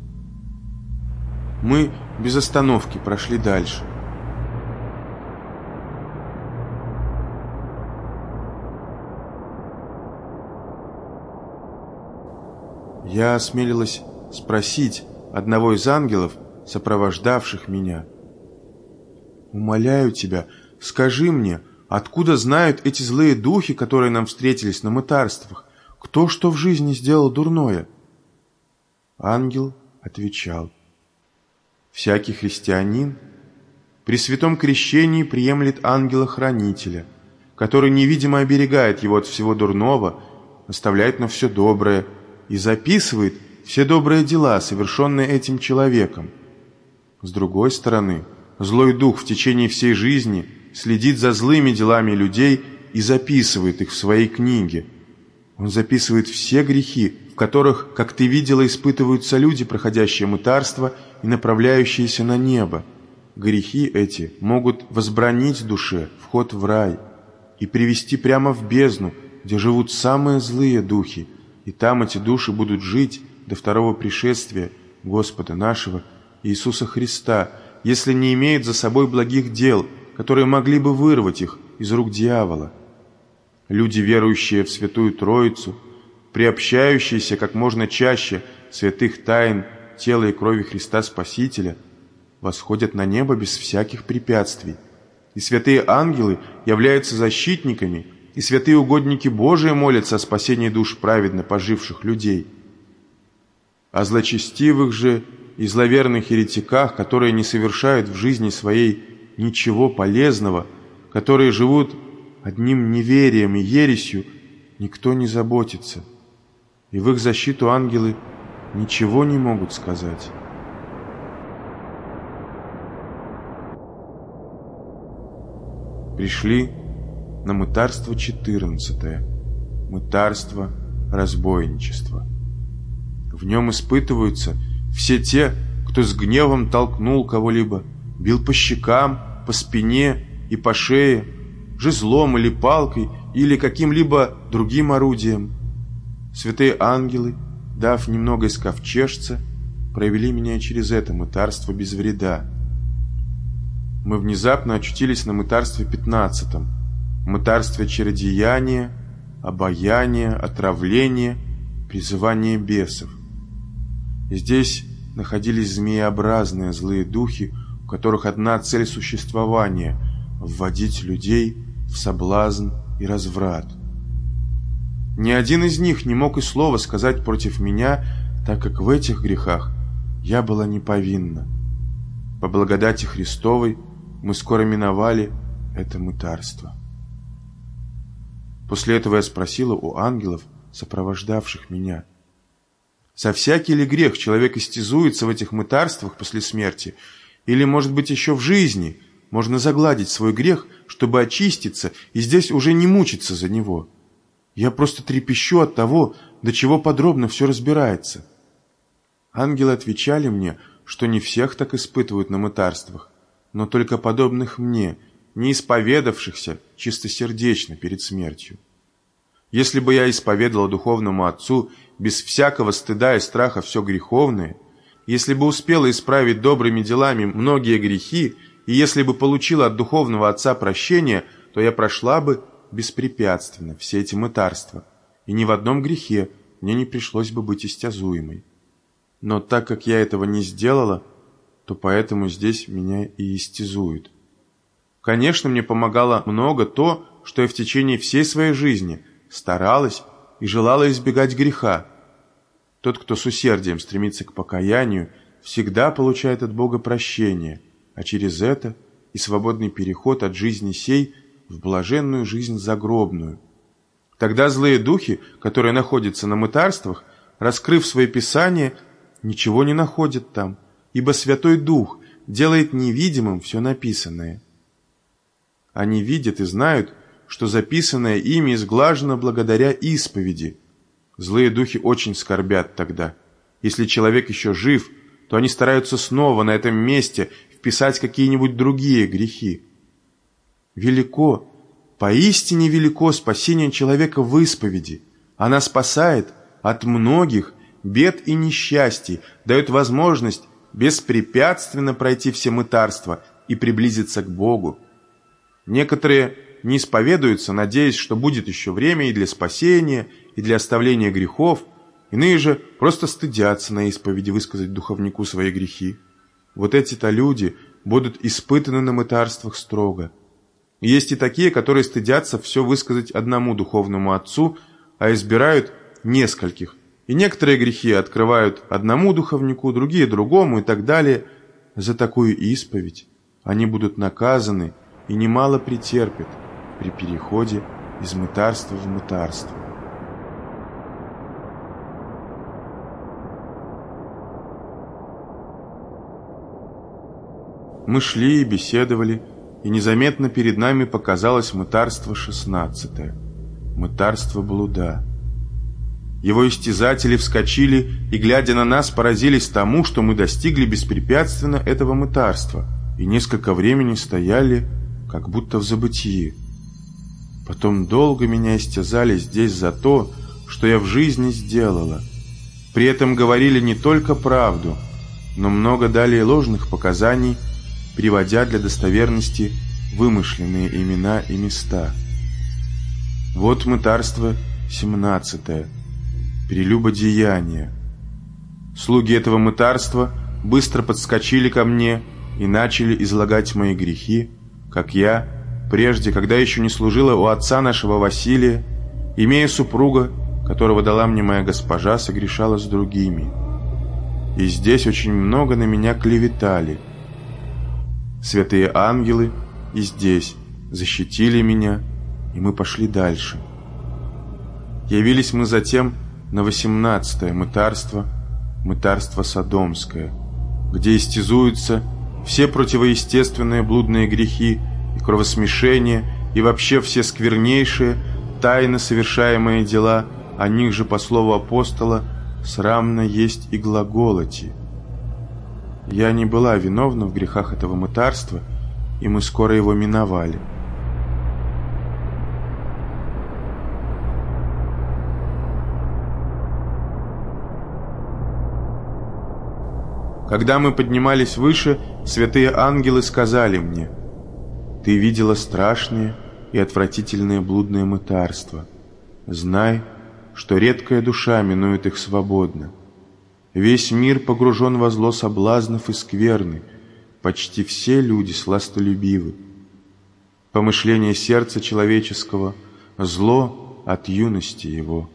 Мы без остановки прошли дальше. Я осмелилась спросить одного из ангелов, сопровождавших меня. «Умоляю тебя, скажи мне, откуда знают эти злые духи, которые нам встретились на мытарствах? Кто что в жизни сделал дурное?» Ангел отвечал – Всякий христианин при святом крещении приемлет ангела-хранителя, который невидимо оберегает его от всего дурного, оставляет на все доброе и записывает все добрые дела, совершенные этим человеком. С другой стороны, злой дух в течение всей жизни следит за злыми делами людей и записывает их в своей книге. Он записывает все грехи, в которых, как ты видела, испытываются люди, проходящие мытарство – и направляющиеся на небо. Грехи эти могут возбранить душе вход в рай и привести прямо в бездну, где живут самые злые духи, и там эти души будут жить до второго пришествия Господа нашего Иисуса Христа, если не имеют за собой благих дел, которые могли бы вырвать их из рук дьявола. Люди, верующие в Святую Троицу, приобщающиеся как можно чаще святых тайн тела и крови Христа Спасителя восходят на небо без всяких препятствий. И святые ангелы являются защитниками, и святые угодники Божии молятся о спасении душ праведно поживших людей. О злочестивых же и зловерных еретиках, которые не совершают в жизни своей ничего полезного, которые живут одним неверием и ересью, никто не заботится. И в их защиту ангелы – ничего не могут сказать. Пришли на мытарство четырнадцатое, мытарство разбойничества. В нем испытываются все те, кто с гневом толкнул кого-либо, бил по щекам, по спине и по шее, жезлом или палкой, или каким-либо другим орудием. Святые ангелы дав немного из ковчежца, провели меня через это мытарство без вреда. Мы внезапно очутились на мытарстве пятнадцатом, мытарстве чародеяния, обаяния, отравления, призывания бесов. Здесь находились змееобразные злые духи, которых одна цель существования – вводить людей в соблазн и разврат – ни один из них не мог и слова сказать против меня, так как в этих грехах я была неповинна. По благодати Христовой мы скоро миновали это мытарство. После этого я спросила у ангелов, сопровождавших меня, «За всякий ли грех человек истязуется в этих мытарствах после смерти, или, может быть, еще в жизни можно загладить свой грех, чтобы очиститься и здесь уже не мучиться за него? Я просто трепещу от того, до чего подробно все разбирается». Ангелы отвечали мне, что не всех так испытывают на мытарствах, но только подобных мне, не исповедавшихся чистосердечно перед смертью. Если бы я исповедовал духовному отцу без всякого стыда и страха все греховное, если бы успела исправить добрыми делами многие грехи, и если бы получила от духовного отца прощение, то я прошла бы беспрепятственно все эти мытарства, и ни в одном грехе мне не пришлось бы быть истязуемой. Но так как я этого не сделала, то поэтому здесь меня и истязуют. Конечно, мне помогало много то, что я в течение всей своей жизни старалась и желала избегать греха. Тот, кто с усердием стремится к покаянию, всегда получает от Бога прощение, а через это и свободный переход от жизни сей в блаженную жизнь загробную. Тогда злые духи, которые находятся на мытарствах, раскрыв свои писания, ничего не находит там, ибо Святой Дух делает невидимым все написанное. Они видят и знают, что записанное ими изглажено благодаря исповеди. Злые духи очень скорбят тогда. Если человек еще жив, то они стараются снова на этом месте вписать какие-нибудь другие грехи. Велико, поистине велико спасение человека в исповеди. Она спасает от многих бед и несчастий, дает возможность беспрепятственно пройти все мытарства и приблизиться к Богу. Некоторые не исповедуются, надеясь, что будет еще время и для спасения, и для оставления грехов, иные же просто стыдятся на исповеди высказать духовнику свои грехи. Вот эти-то люди будут испытаны на мытарствах строго. Есть и такие, которые стыдятся все высказать одному духовному отцу, а избирают нескольких, и некоторые грехи открывают одному духовнику, другие другому и так далее. За такую исповедь они будут наказаны и немало претерпят при переходе из мытарства в мытарство. Мы шли и беседовали, и незаметно перед нами показалось мытарство шестнадцатое, мытарство блуда. Его истязатели вскочили и, глядя на нас, поразились тому, что мы достигли беспрепятственно этого мытарства, и несколько времени стояли, как будто в забытии. Потом долго меня истязали здесь за то, что я в жизни сделала. При этом говорили не только правду, но много дали ложных показаний, приводя для достоверности вымышленные имена и места. Вот мытарство семнадцатое – прелюбодеяния. Слуги этого мытарства быстро подскочили ко мне и начали излагать мои грехи, как я, прежде, когда еще не служила у отца нашего Василия, имея супруга, которого дала мне моя госпожа, согрешала с другими. И здесь очень много на меня клеветали. Святые ангелы и здесь защитили меня, и мы пошли дальше. Явились мы затем на восемнадцатое мытарство, мытарство Содомское, где истязуются все противоестественные блудные грехи и кровосмешения, и вообще все сквернейшие, тайно совершаемые дела, о них же, по слову апостола, срамно есть и глаголоти. Я не была виновна в грехах этого мытарства, и мы скоро его миновали. Когда мы поднимались выше, святые ангелы сказали мне, «Ты видела страшные и отвратительные блудные мытарства. Знай, что редкая душа минует их свободно. Весь мир погружен во зло соблазнов и скверны, почти все люди сластолюбивы. Помышление сердца человеческого – зло от юности его.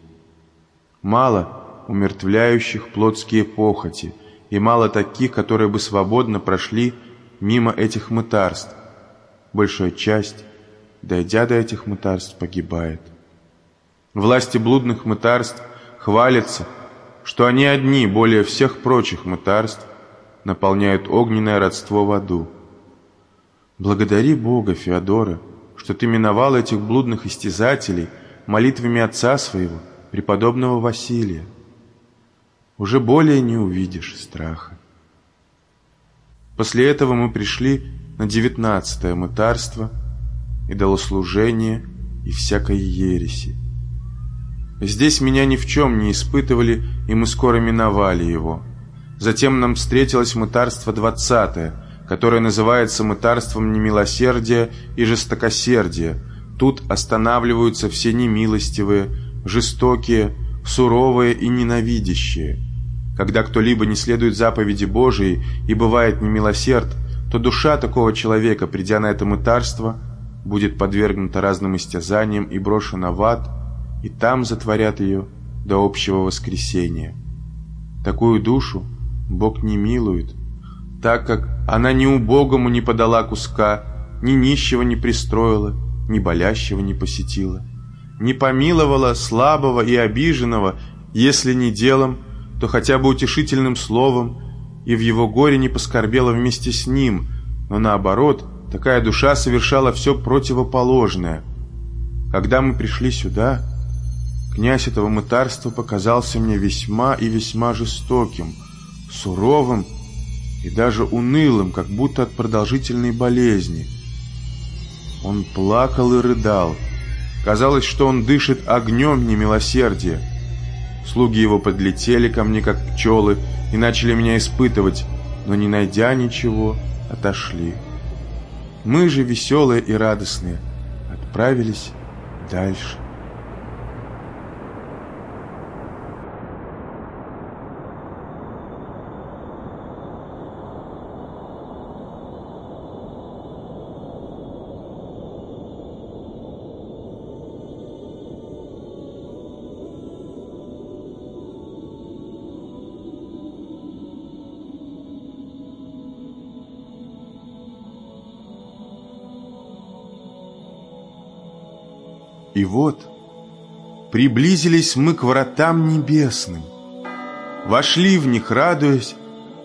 Мало, умертвляющих плотские похоти, и мало таких, которые бы свободно прошли мимо этих мытарств. Большая часть, дойдя до этих мытарств, погибает. Власти блудных мытарств хвалятся, что они одни, более всех прочих мытарств, наполняют огненное родство в аду. Благодари Бога, Феодора, что ты миновал этих блудных истязателей молитвами отца своего, преподобного Василия. Уже более не увидишь страха. После этого мы пришли на девятнадцатое мытарство, идолослужение и всякой ереси. Здесь меня ни в чем не испытывали, и мы скоро миновали его. Затем нам встретилось мытарство двадцатое, которое называется мытарством немилосердия и жестокосердия. Тут останавливаются все немилостивые, жестокие, суровые и ненавидящие. Когда кто-либо не следует заповеди Божией и бывает немилосерд, то душа такого человека, придя на это мытарство, будет подвергнута разным истязаниям и брошена в ад, и там затворят ее до общего воскресения. Такую душу Бог не милует, так как она ни убогому не подала куска, ни нищего не пристроила, ни болящего не посетила, не помиловала слабого и обиженного, если не делом, то хотя бы утешительным словом, и в его горе не поскорбела вместе с ним, но наоборот, такая душа совершала все противоположное. Когда мы пришли сюда, князь этого мытарства показался мне весьма и весьма жестоким, суровым и даже унылым, как будто от продолжительной болезни. Он плакал и рыдал. Казалось, что он дышит огнем немилосердия. Слуги его подлетели ко мне, как пчелы, и начали меня испытывать, но, не найдя ничего, отошли. Мы же, веселые и радостные, отправились дальше. И вот приблизились мы к вратам небесным, вошли в них, радуясь,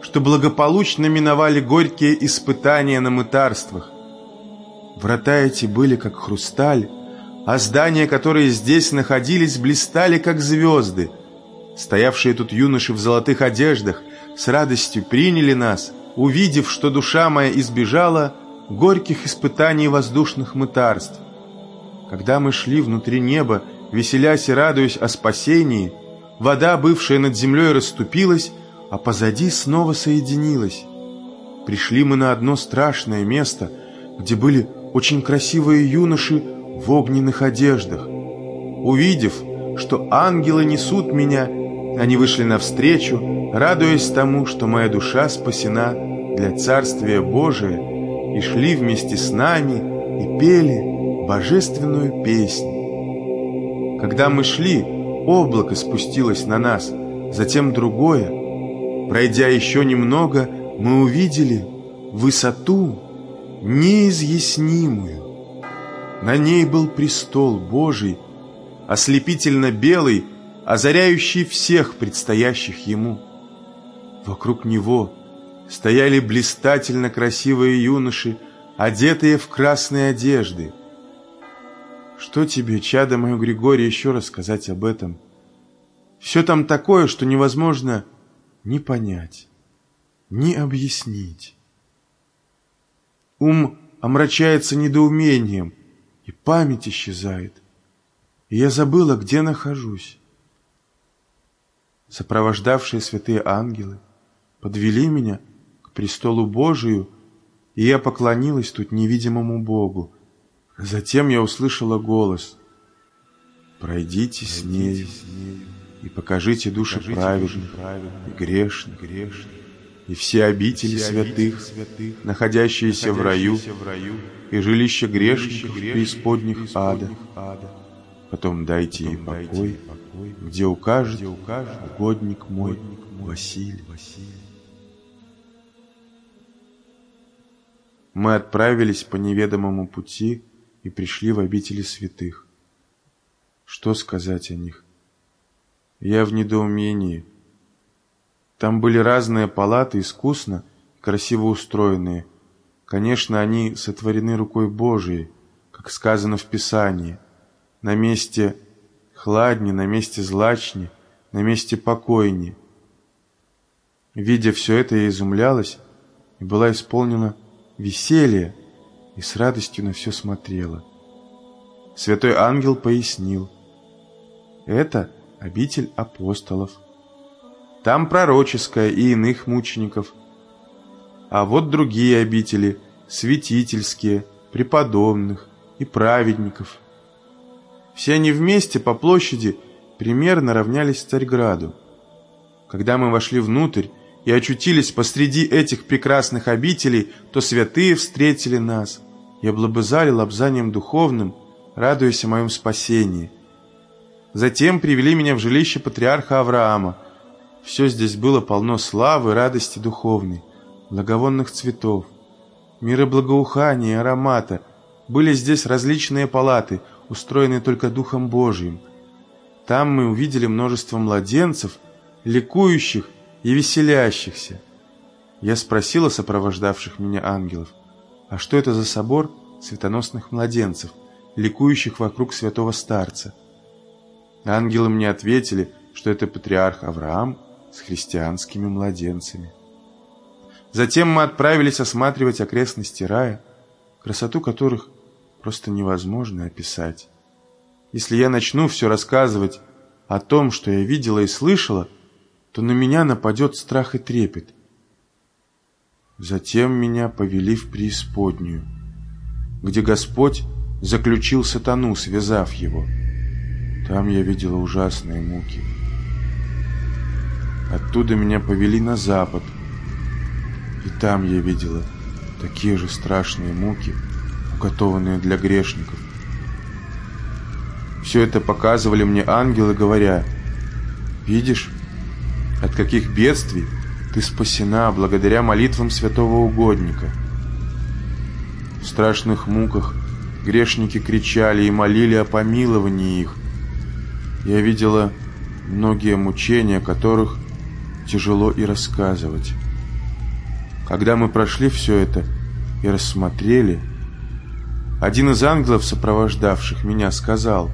что благополучно миновали горькие испытания на мытарствах. Врата эти были как хрусталь, а здания, которые здесь находились, блистали как звезды. Стоявшие тут юноши в золотых одеждах с радостью приняли нас, увидев, что душа моя избежала горьких испытаний воздушных мытарств. Когда мы шли внутри неба, веселясь и радуясь о спасении, вода, бывшая над землей, расступилась, а позади снова соединилась. Пришли мы на одно страшное место, где были очень красивые юноши в огненных одеждах. Увидев, что ангелы несут меня, они вышли навстречу, радуясь тому, что моя душа спасена для Царствия Божия, и шли вместе с нами и пели божественную песнь. Когда мы шли, облако спустилось на нас, затем другое. Пройдя еще немного, мы увидели высоту неизъяснимую. На ней был престол Божий, ослепительно белый, озаряющий всех предстоящих ему. Вокруг него стояли блистательно красивые юноши, одетые в красные одежды – что тебе, чадо мое Григорий, еще рассказать об этом? Все там такое, что невозможно ни понять, ни объяснить. Ум омрачается недоумением, и память исчезает. И я забыла, где нахожусь. Сопровождавшие святые ангелы подвели меня к престолу Божию, и я поклонилась тут невидимому Богу, Затем я услышала голос. «Пройдите с ней и покажите души праведных и грешных, и все обители святых, находящиеся в раю, и жилища грешников преисподних ада. потом дайте ей покой, где укажет, где укажет угодник мой, Василий. Мы отправились по неведомому пути и пришли в обители святых. Что сказать о них? Я в недоумении. Там были разные палаты, искусно, красиво устроенные. Конечно, они сотворены рукой Божией, как сказано в Писании. На месте хладни, на месте злачни, на месте покойни. Видя все это, я изумлялась и была исполнена веселья и с радостью на все смотрела. Святой ангел пояснил. Это обитель апостолов. Там пророческая и иных мучеников. А вот другие обители, святительские, преподобных и праведников. Все они вместе по площади примерно равнялись Царьграду. Когда мы вошли внутрь и очутились посреди этих прекрасных обителей, то святые встретили нас и облобызали лобзанием духовным, радуясь о моем спасении – Затем привели меня в жилище патриарха Авраама. Все здесь было полно славы, радости духовной, благовонных цветов, мира благоухания и аромата. Были здесь различные палаты, устроенные только Духом Божиим. Там мы увидели множество младенцев, ликующих и веселящихся. Я спросила сопровождавших меня ангелов, а что это за собор светоносных младенцев, ликующих вокруг святого старца? Ангелы мне ответили, что это патриарх Авраам с христианскими младенцами. Затем мы отправились осматривать окрестности рая, красоту которых просто невозможно описать. Если я начну все рассказывать о том, что я видела и слышала, то на меня нападет страх и трепет. Затем меня повели в преисподнюю, где Господь заключил сатану, связав его – там я видела ужасные муки. Оттуда меня повели на запад. И там я видела такие же страшные муки, уготованные для грешников. Все это показывали мне ангелы, говоря, «Видишь, от каких бедствий ты спасена благодаря молитвам святого угодника». В страшных муках грешники кричали и молили о помиловании их, я видела многие мучения, которых тяжело и рассказывать. Когда мы прошли все это и рассмотрели, один из ангелов, сопровождавших меня, сказал,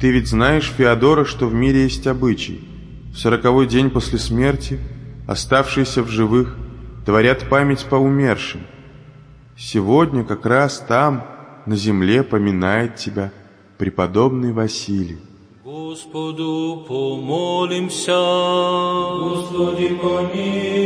«Ты ведь знаешь, Феодора, что в мире есть обычай. В сороковой день после смерти оставшиеся в живых творят память по умершим. Сегодня как раз там, на земле, поминает тебя преподобный Василий. Господу помолимся. Господи, помилуй.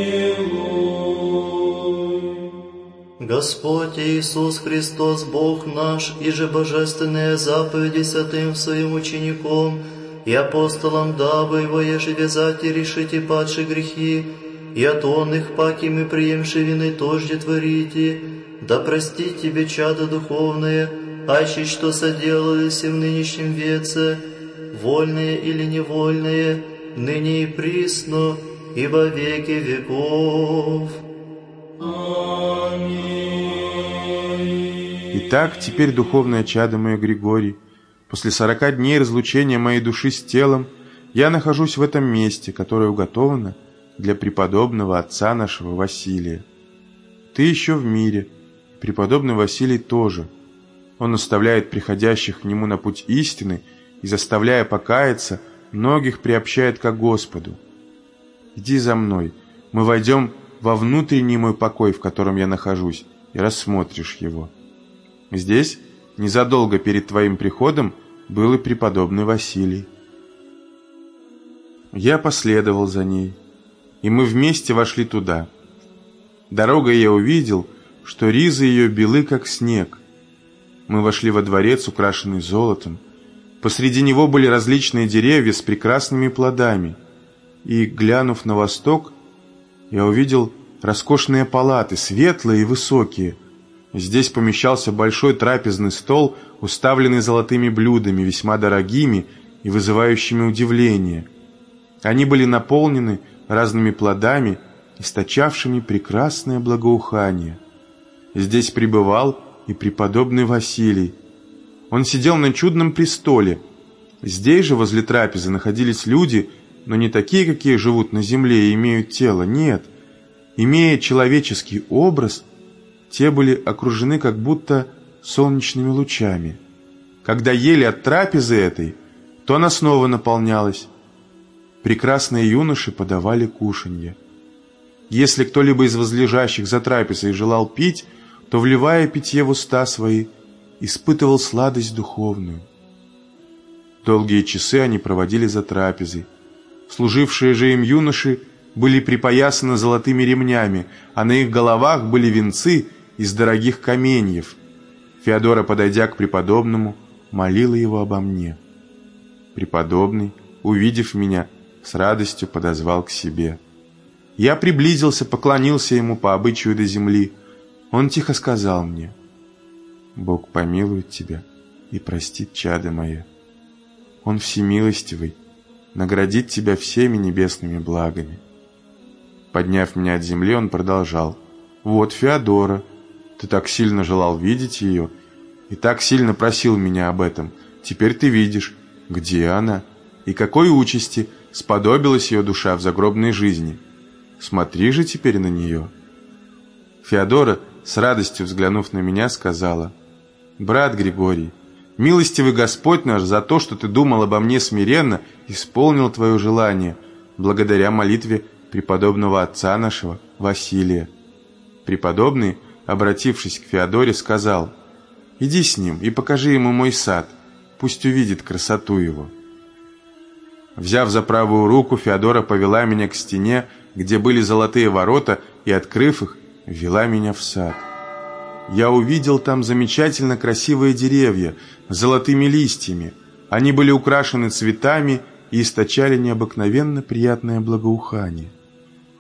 Господь Иисус Христос, Бог наш, и же божественные заповеди святым своим учеником и апостолам, дабы его еже вязать и решить и падшие грехи, и от он их паки мы приемши вины тоже творите, да прости тебе, чадо духовное, аще что соделались в нынешнем веце, вольные или невольные, ныне и присно, и во веки веков. Аминь. Итак, теперь духовное чадо мое Григорий, после сорока дней разлучения моей души с телом, я нахожусь в этом месте, которое уготовано для преподобного отца нашего Василия. Ты еще в мире, преподобный Василий тоже. Он наставляет приходящих к нему на путь истины – и, заставляя покаяться, многих приобщает ко Господу. Иди за мной, мы войдем во внутренний мой покой, в котором я нахожусь, и рассмотришь его. Здесь, незадолго перед твоим приходом, был и преподобный Василий. Я последовал за ней, и мы вместе вошли туда. Дорогой я увидел, что ризы ее белы, как снег. Мы вошли во дворец, украшенный золотом, Посреди него были различные деревья с прекрасными плодами. И, глянув на восток, я увидел роскошные палаты, светлые и высокие. Здесь помещался большой трапезный стол, уставленный золотыми блюдами, весьма дорогими и вызывающими удивление. Они были наполнены разными плодами, источавшими прекрасное благоухание. Здесь пребывал и преподобный Василий. Он сидел на чудном престоле. Здесь же, возле трапезы, находились люди, но не такие, какие живут на земле и имеют тело, нет. Имея человеческий образ – те были окружены как будто солнечными лучами. Когда ели от трапезы этой, то она снова наполнялась. Прекрасные юноши подавали кушанье. Если кто-либо из возлежащих за трапезой желал пить, то, вливая питье в уста свои, испытывал сладость духовную. Долгие часы они проводили за трапезой. Служившие же им юноши были припоясаны золотыми ремнями, а на их головах были венцы – из дорогих каменьев. Феодора, подойдя к преподобному, молила его обо мне. Преподобный, увидев меня, с радостью подозвал к себе. Я приблизился, поклонился ему по обычаю до земли. Он тихо сказал мне, «Бог помилует тебя и простит чады мое. Он всемилостивый, наградит тебя всеми небесными благами». Подняв меня от земли, он продолжал, «Вот Феодора, ты так сильно желал видеть ее и так сильно просил меня об этом. Теперь ты видишь, где она и какой участи сподобилась ее душа в загробной жизни. Смотри же теперь на нее». Феодора, с радостью взглянув на меня, сказала, «Брат Григорий, милостивый Господь наш за то, что ты думал обо мне смиренно, исполнил твое желание, благодаря молитве преподобного отца нашего, Василия. Преподобный – обратившись к Феодоре, сказал, «Иди с ним и покажи ему мой сад, пусть увидит красоту его». Взяв за правую руку, Феодора повела меня к стене, где были золотые ворота, и, открыв их, вела меня в сад. Я увидел там замечательно красивые деревья с золотыми листьями. Они были украшены цветами и источали необыкновенно приятное благоухание.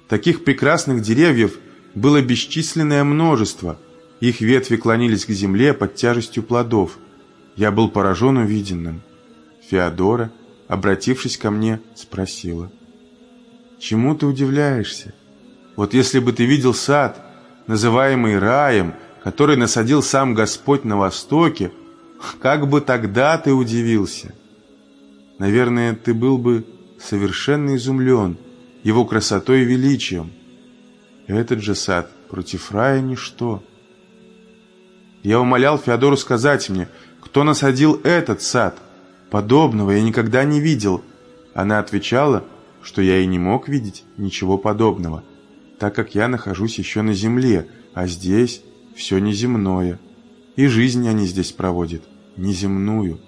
Таких прекрасных деревьев – было бесчисленное множество. Их ветви клонились к земле под тяжестью плодов. Я был поражен увиденным. Феодора, обратившись ко мне, спросила. «Чему ты удивляешься? Вот если бы ты видел сад, называемый раем, который насадил сам Господь на востоке, как бы тогда ты удивился? Наверное, ты был бы совершенно изумлен его красотой и величием. Этот же сад против рая ничто. Я умолял Феодору сказать мне, кто насадил этот сад. Подобного я никогда не видел. Она отвечала, что я и не мог видеть ничего подобного, так как я нахожусь еще на земле, а здесь все неземное. И жизнь они здесь проводят неземную.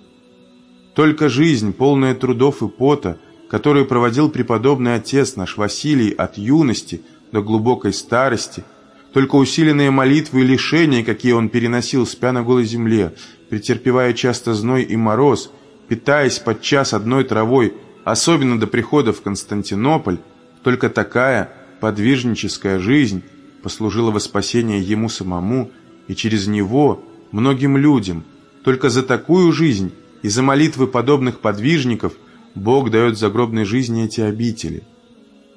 Только жизнь, полная трудов и пота, которую проводил преподобный отец наш Василий от юности до глубокой старости, только усиленные молитвы и лишения, какие он переносил, спя на голой земле, претерпевая часто зной и мороз, питаясь подчас одной травой, особенно до прихода в Константинополь, только такая подвижническая жизнь послужила во спасение ему самому и через него многим людям. Только за такую жизнь и за молитвы подобных подвижников Бог дает загробной жизни эти обители.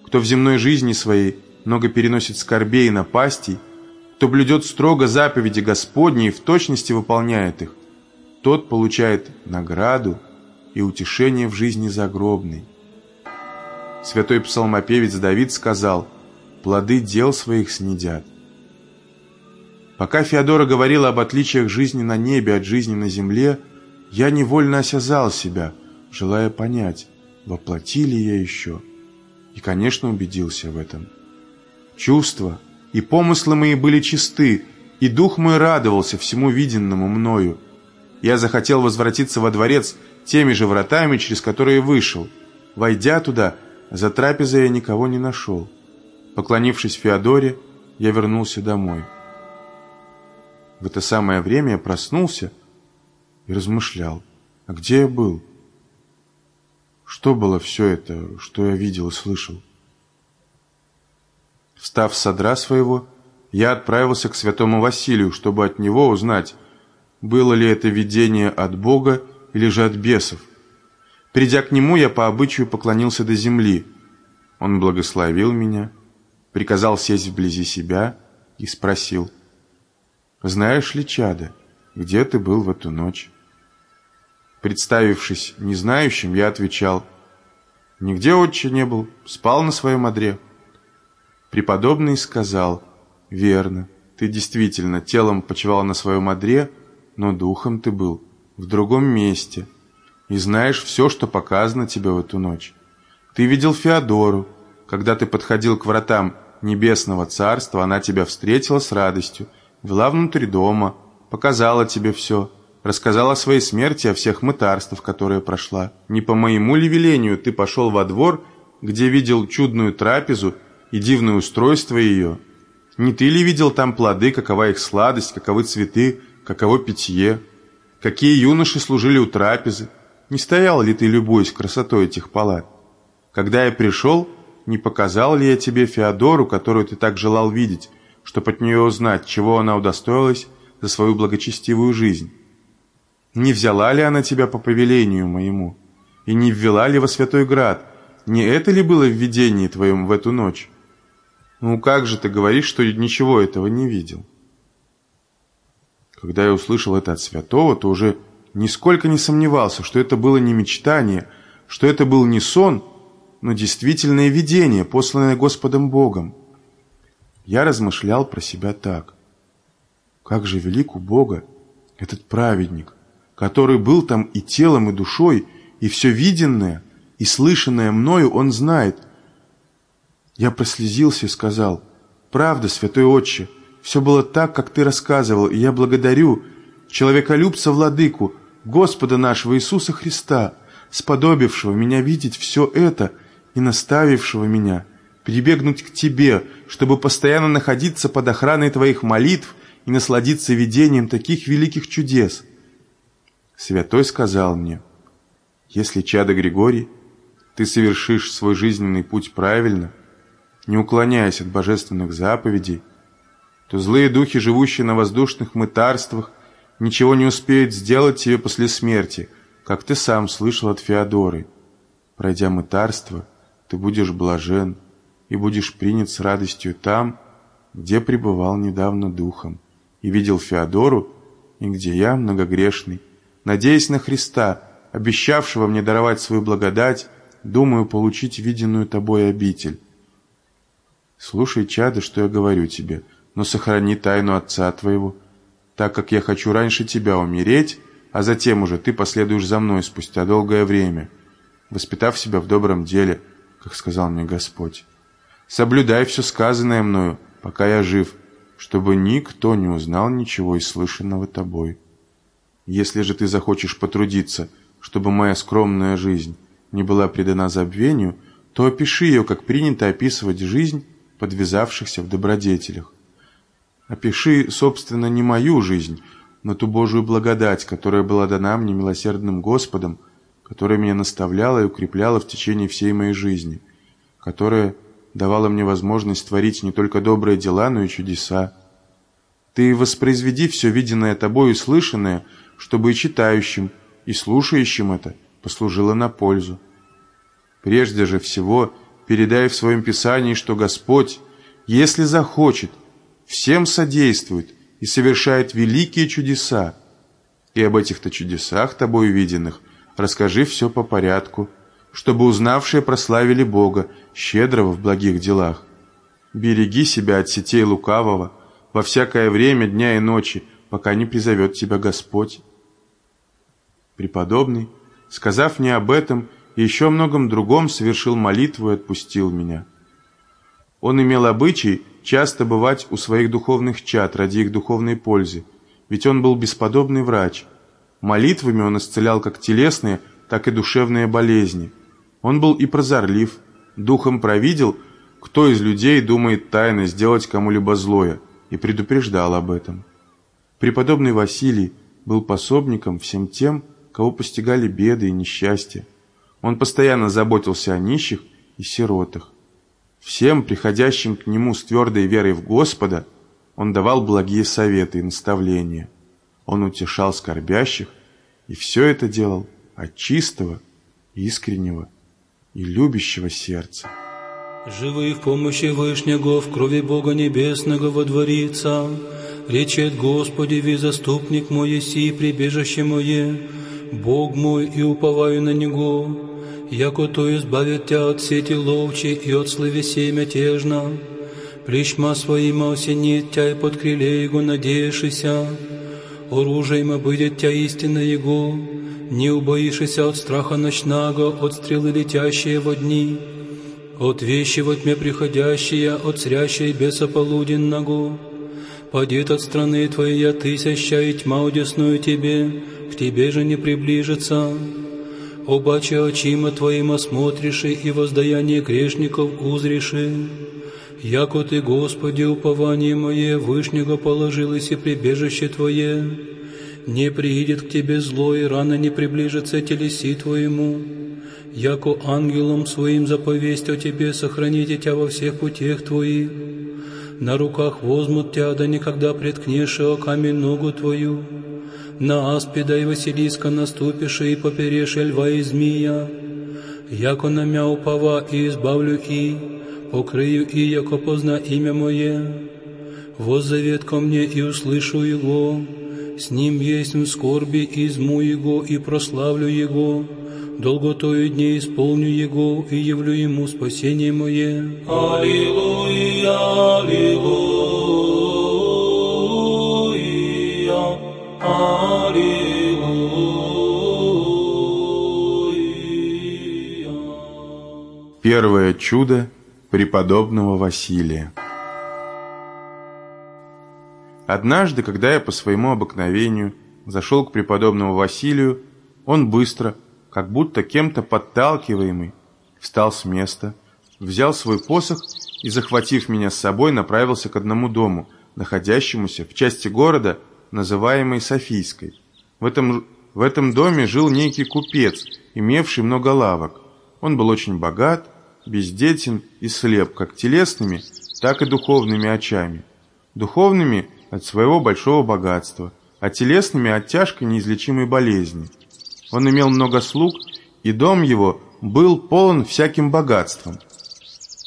Кто в земной жизни своей много переносит скорбей и напастей, кто блюдет строго заповеди Господни и в точности выполняет их, тот получает награду и утешение в жизни загробной. Святой псалмопевец Давид сказал, «Плоды дел своих снедят». Пока Феодора говорила об отличиях жизни на небе от жизни на земле, я невольно осязал себя, желая понять, воплотили я еще. И, конечно, убедился в этом. Чувства и помыслы мои были чисты, и дух мой радовался всему виденному мною. Я захотел возвратиться во дворец теми же вратами, через которые вышел. Войдя туда, за трапезой я никого не нашел. Поклонившись Феодоре, я вернулся домой. В это самое время я проснулся и размышлял, а где я был? Что было все это, что я видел и слышал? Встав с содра своего, я отправился к святому Василию, чтобы от него узнать, было ли это видение от Бога или же от бесов. Придя к нему, я по обычаю поклонился до земли. Он благословил меня, приказал сесть вблизи себя и спросил, «Знаешь ли, чадо, где ты был в эту ночь?» Представившись незнающим, я отвечал, «Нигде отче не был, спал на своем одре». Преподобный сказал, «Верно, ты действительно телом почивал на своем одре, но духом ты был в другом месте, и знаешь все, что показано тебе в эту ночь. Ты видел Феодору, когда ты подходил к вратам Небесного Царства, она тебя встретила с радостью, вела внутрь дома, показала тебе все, рассказала о своей смерти, о всех мытарствах, которые прошла. Не по моему ли велению ты пошел во двор, где видел чудную трапезу и дивное устройство ее? Не ты ли видел там плоды, какова их сладость, каковы цветы, каково питье? Какие юноши служили у трапезы? Не стоял ли ты, любуясь красотой этих палат? Когда я пришел, не показал ли я тебе Феодору, которую ты так желал видеть, чтобы от нее узнать, чего она удостоилась за свою благочестивую жизнь? Не взяла ли она тебя по повелению моему? И не ввела ли во святой град? Не это ли было в видении твоем в эту ночь? Ну как же ты говоришь, что ничего этого не видел? Когда я услышал это от святого, то уже нисколько не сомневался, что это было не мечтание, что это был не сон, но действительное видение, посланное Господом Богом. Я размышлял про себя так. Как же велик у Бога этот праведник, который был там и телом, и душой, и все виденное, и слышанное мною он знает. Я прослезился и сказал, «Правда, святой отче, все было так, как ты рассказывал, и я благодарю человеколюбца владыку, Господа нашего Иисуса Христа, сподобившего меня видеть все это и наставившего меня прибегнуть к Тебе, чтобы постоянно находиться под охраной Твоих молитв и насладиться видением таких великих чудес. Святой сказал мне, если, чадо Григорий, ты совершишь свой жизненный путь правильно, не уклоняясь от божественных заповедей, то злые духи, живущие на воздушных мытарствах, ничего не успеют сделать тебе после смерти, как ты сам слышал от Феодоры. Пройдя мытарство, ты будешь блажен и будешь принят с радостью там, где пребывал недавно духом, и видел Феодору, и где я, многогрешный, надеясь на Христа, обещавшего мне даровать свою благодать, думаю получить виденную тобой обитель. Слушай, чадо, что я говорю тебе — но сохрани тайну отца твоего, так как я хочу раньше тебя умереть, а затем уже ты последуешь за мной спустя долгое время, воспитав себя в добром деле, как сказал мне Господь. Соблюдай все сказанное мною, пока я жив, чтобы никто не узнал ничего из слышанного тобой. Если же ты захочешь потрудиться, чтобы моя скромная жизнь не была предана забвению, то опиши ее, как принято описывать жизнь подвязавшихся в добродетелях. Опиши, собственно, не мою жизнь, но ту Божию благодать, которая была дана мне милосердным Господом, которая меня наставляла и укрепляла в течение всей моей жизни, которая давала мне возможность творить не только добрые дела, но и чудеса. Ты воспроизведи все виденное тобой и слышанное, чтобы и читающим, и слушающим это послужило на пользу. Прежде же всего, передай в своем Писании, что Господь, если захочет – всем содействует и совершает великие чудеса. И об этих-то чудесах, тобой виденных, расскажи все по порядку, чтобы узнавшие прославили Бога, щедрого в благих делах. Береги себя от сетей лукавого во всякое время дня и ночи, пока не призовет тебя Господь. Преподобный, сказав мне об этом и еще многом другом, совершил молитву и отпустил меня. Он имел обычай часто бывать у своих духовных чад ради их духовной пользы, ведь он был бесподобный врач. Молитвами он исцелял как телесные, так и душевные болезни. Он был и прозорлив, духом провидел, кто из людей думает тайно сделать кому-либо злое, и предупреждал об этом. Преподобный Василий был пособником всем тем, кого постигали беды и несчастья. Он постоянно заботился о нищих и сиротах. Всем, приходящим к Нему с твердой верой в Господа, он давал благие советы и наставления. Он утешал скорбящих, и все это делал от чистого, искреннего и любящего сердца. Живы в помощи Вышнего, в крови Бога Небесного водворится. Речет Господи, ви заступник мой, еси прибежище мое, Бог мой, и уповаю на Него, яко то избавит тебя от сети ловчи и от слыве семя тежна. Плещма своима осенит тебя, и под крыле Его надеешься. Оружием будет тебя истина Его, не убоишься от страха ночного, от стрелы летящие во дни, от вещи во тьме приходящие, от зрящей беса полуденного. Падет от страны твоей тысяча, и тьма удесную тебе, к тебе же не приближится. Обаче очима твоим осмотришь, и воздаяние грешников узриши. Яко ты, Господи, упование мое, Вышнего положилось и прибежище Твое, не приидет к Тебе зло, и рано не приближится телеси Твоему. Яко ангелом своим заповесть о Тебе сохраните Тебя во всех путях Твоих. На руках возьмут Тебя, да никогда преткнешь о камень ногу Твою. На аспида и Василиска наступишь, и поперешь льва и змея. Яко на мя упова и избавлю и, покрию и, яко позна имя Мое. Воззовет ко мне и услышу Его, с Ним есть в скорби, изму Его и прославлю Его, долготою дней исполню Его и явлю Ему спасение Мое. Аллилуйя, Аллилуйя, Первое чудо преподобного Василия. Однажды, когда я по своему обыкновению зашел к преподобному Василию, он быстро, как будто кем-то подталкиваемый, встал с места, взял свой посох и, захватив меня с собой, направился к одному дому, находящемуся в части города, называемой Софийской. В этом, в этом доме жил некий купец, имевший много лавок. Он был очень богат, бездетен и слеп как телесными, так и духовными очами. Духовными от своего большого богатства, а телесными от тяжкой неизлечимой болезни. Он имел много слуг, и дом его был полон всяким богатством.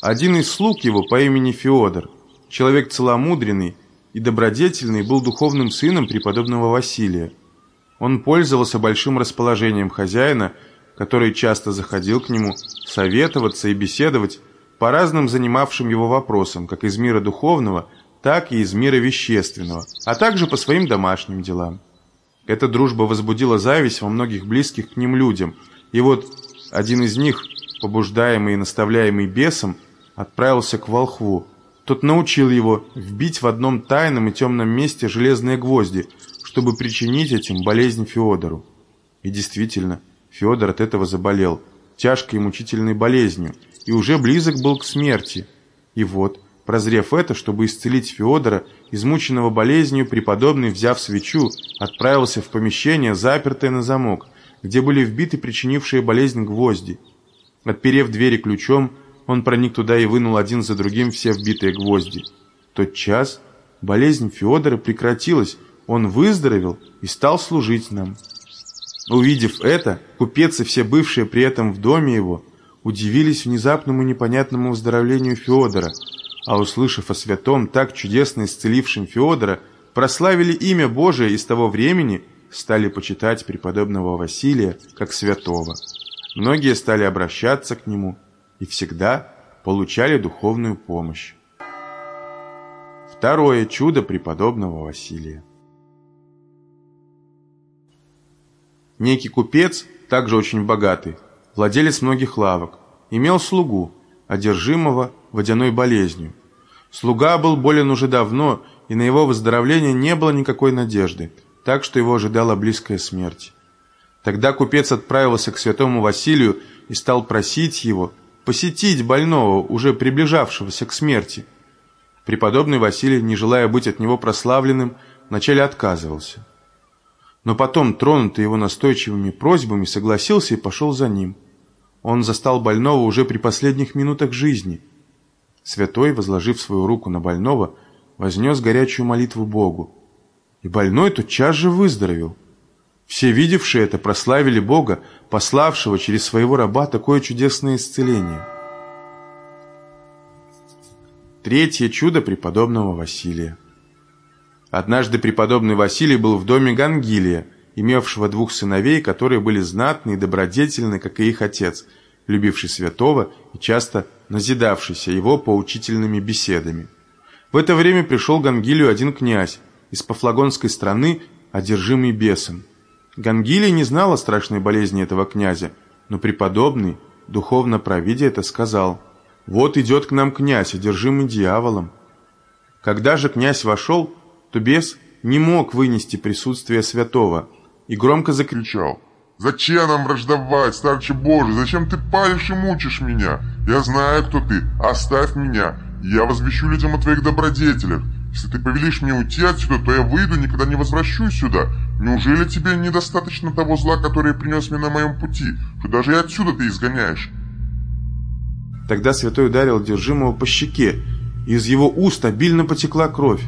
Один из слуг его по имени Феодор, человек целомудренный и добродетельный, был духовным сыном преподобного Василия. Он пользовался большим расположением хозяина, который часто заходил к нему советоваться и беседовать по разным занимавшим его вопросам, как из мира духовного, так и из мира вещественного, а также по своим домашним делам. Эта дружба возбудила зависть во многих близких к ним людям, и вот один из них, побуждаемый и наставляемый бесом, отправился к волхву. Тот научил его вбить в одном тайном и темном месте железные гвозди, чтобы причинить этим болезнь Феодору. И действительно, Федор от этого заболел, тяжкой и мучительной болезнью, и уже близок был к смерти. И вот, прозрев это, чтобы исцелить Феодора, измученного болезнью, преподобный, взяв свечу, отправился в помещение, запертое на замок, где были вбиты причинившие болезнь гвозди. Отперев двери ключом, он проник туда и вынул один за другим все вбитые гвозди. В тот час болезнь Феодора прекратилась, он выздоровел и стал служить нам. Увидев это, купец и все бывшие при этом в доме его удивились внезапному непонятному выздоровлению Феодора, а услышав о святом, так чудесно исцелившем Феодора, прославили имя Божие и с того времени стали почитать преподобного Василия как святого. Многие стали обращаться к нему и всегда получали духовную помощь. Второе чудо преподобного Василия. Некий купец, также очень богатый, владелец многих лавок, имел слугу, одержимого водяной болезнью. Слуга был болен уже давно, и на его выздоровление не было никакой надежды, так что его ожидала близкая смерть. Тогда купец отправился к святому Василию и стал просить его посетить больного, уже приближавшегося к смерти. Преподобный Василий, не желая быть от него прославленным, вначале отказывался но потом, тронутый его настойчивыми просьбами, согласился и пошел за ним. Он застал больного уже при последних минутах жизни. Святой, возложив свою руку на больного, вознес горячую молитву Богу. И больной тотчас же выздоровел. Все видевшие это прославили Бога, пославшего через своего раба такое чудесное исцеление. Третье чудо преподобного Василия. Однажды преподобный Василий был в доме Гангилия, имевшего двух сыновей, которые были знатны и добродетельны, как и их отец, любивший святого и часто назидавшийся его поучительными беседами. В это время пришел Гангилию один князь из Пафлагонской страны, одержимый бесом. Гангилий не знал о страшной болезни этого князя, но преподобный, духовно провидя это, сказал, «Вот идет к нам князь, одержимый дьяволом». Когда же князь вошел, то бес не мог вынести присутствие святого и громко закричал, «Зачем нам враждовать, старче Божий? Зачем ты палишь и мучишь меня? Я знаю, кто ты. Оставь меня. Я возвещу людям о твоих добродетелях. Если ты повелишь мне уйти отсюда, то я выйду и никогда не возвращусь сюда. Неужели тебе недостаточно того зла, которое принес мне на моем пути, что даже и отсюда ты изгоняешь?» Тогда святой ударил держимого по щеке, и из его уст обильно потекла кровь.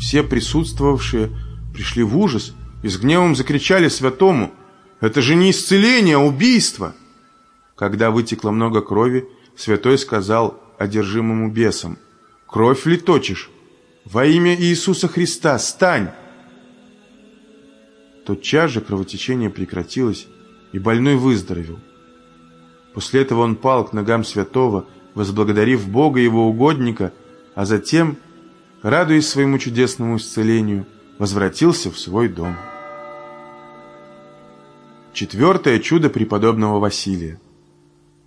Все присутствовавшие пришли в ужас и с гневом закричали святому «Это же не исцеление, а убийство!» Когда вытекло много крови, святой сказал одержимому бесом «Кровь ли точишь? Во имя Иисуса Христа, стань!» Тотчас же кровотечение прекратилось, и больной выздоровел. После этого он пал к ногам святого, возблагодарив Бога его угодника, а затем, радуясь своему чудесному исцелению, возвратился в свой дом. Четвертое чудо преподобного Василия.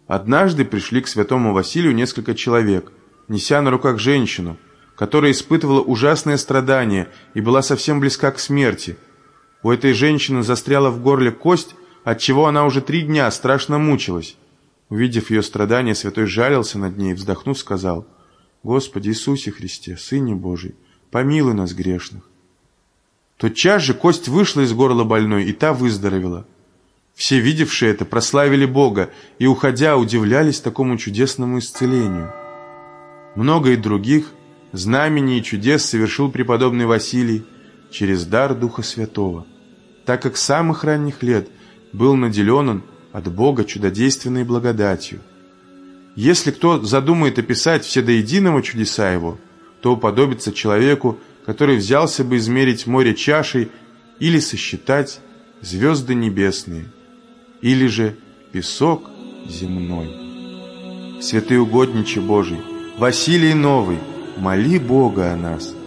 Однажды пришли к святому Василию несколько человек, неся на руках женщину, которая испытывала ужасное страдание и была совсем близка к смерти. У этой женщины застряла в горле кость, от чего она уже три дня страшно мучилась. Увидев ее страдания, святой жалился над ней вздохнув, сказал, «Господи Иисусе Христе, Сыне Божий, помилуй нас грешных». Тотчас же кость вышла из горла больной, и та выздоровела. Все видевшие это прославили Бога и, уходя, удивлялись такому чудесному исцелению. Много и других знамений и чудес совершил преподобный Василий через дар Духа Святого, так как с самых ранних лет был наделен он от Бога чудодейственной благодатью. Если кто задумает описать все до единого чудеса его, то уподобится человеку, который взялся бы измерить море чашей или сосчитать звезды небесные – или же песок земной. Святый угодниче Божий, Василий Новый, моли Бога о нас –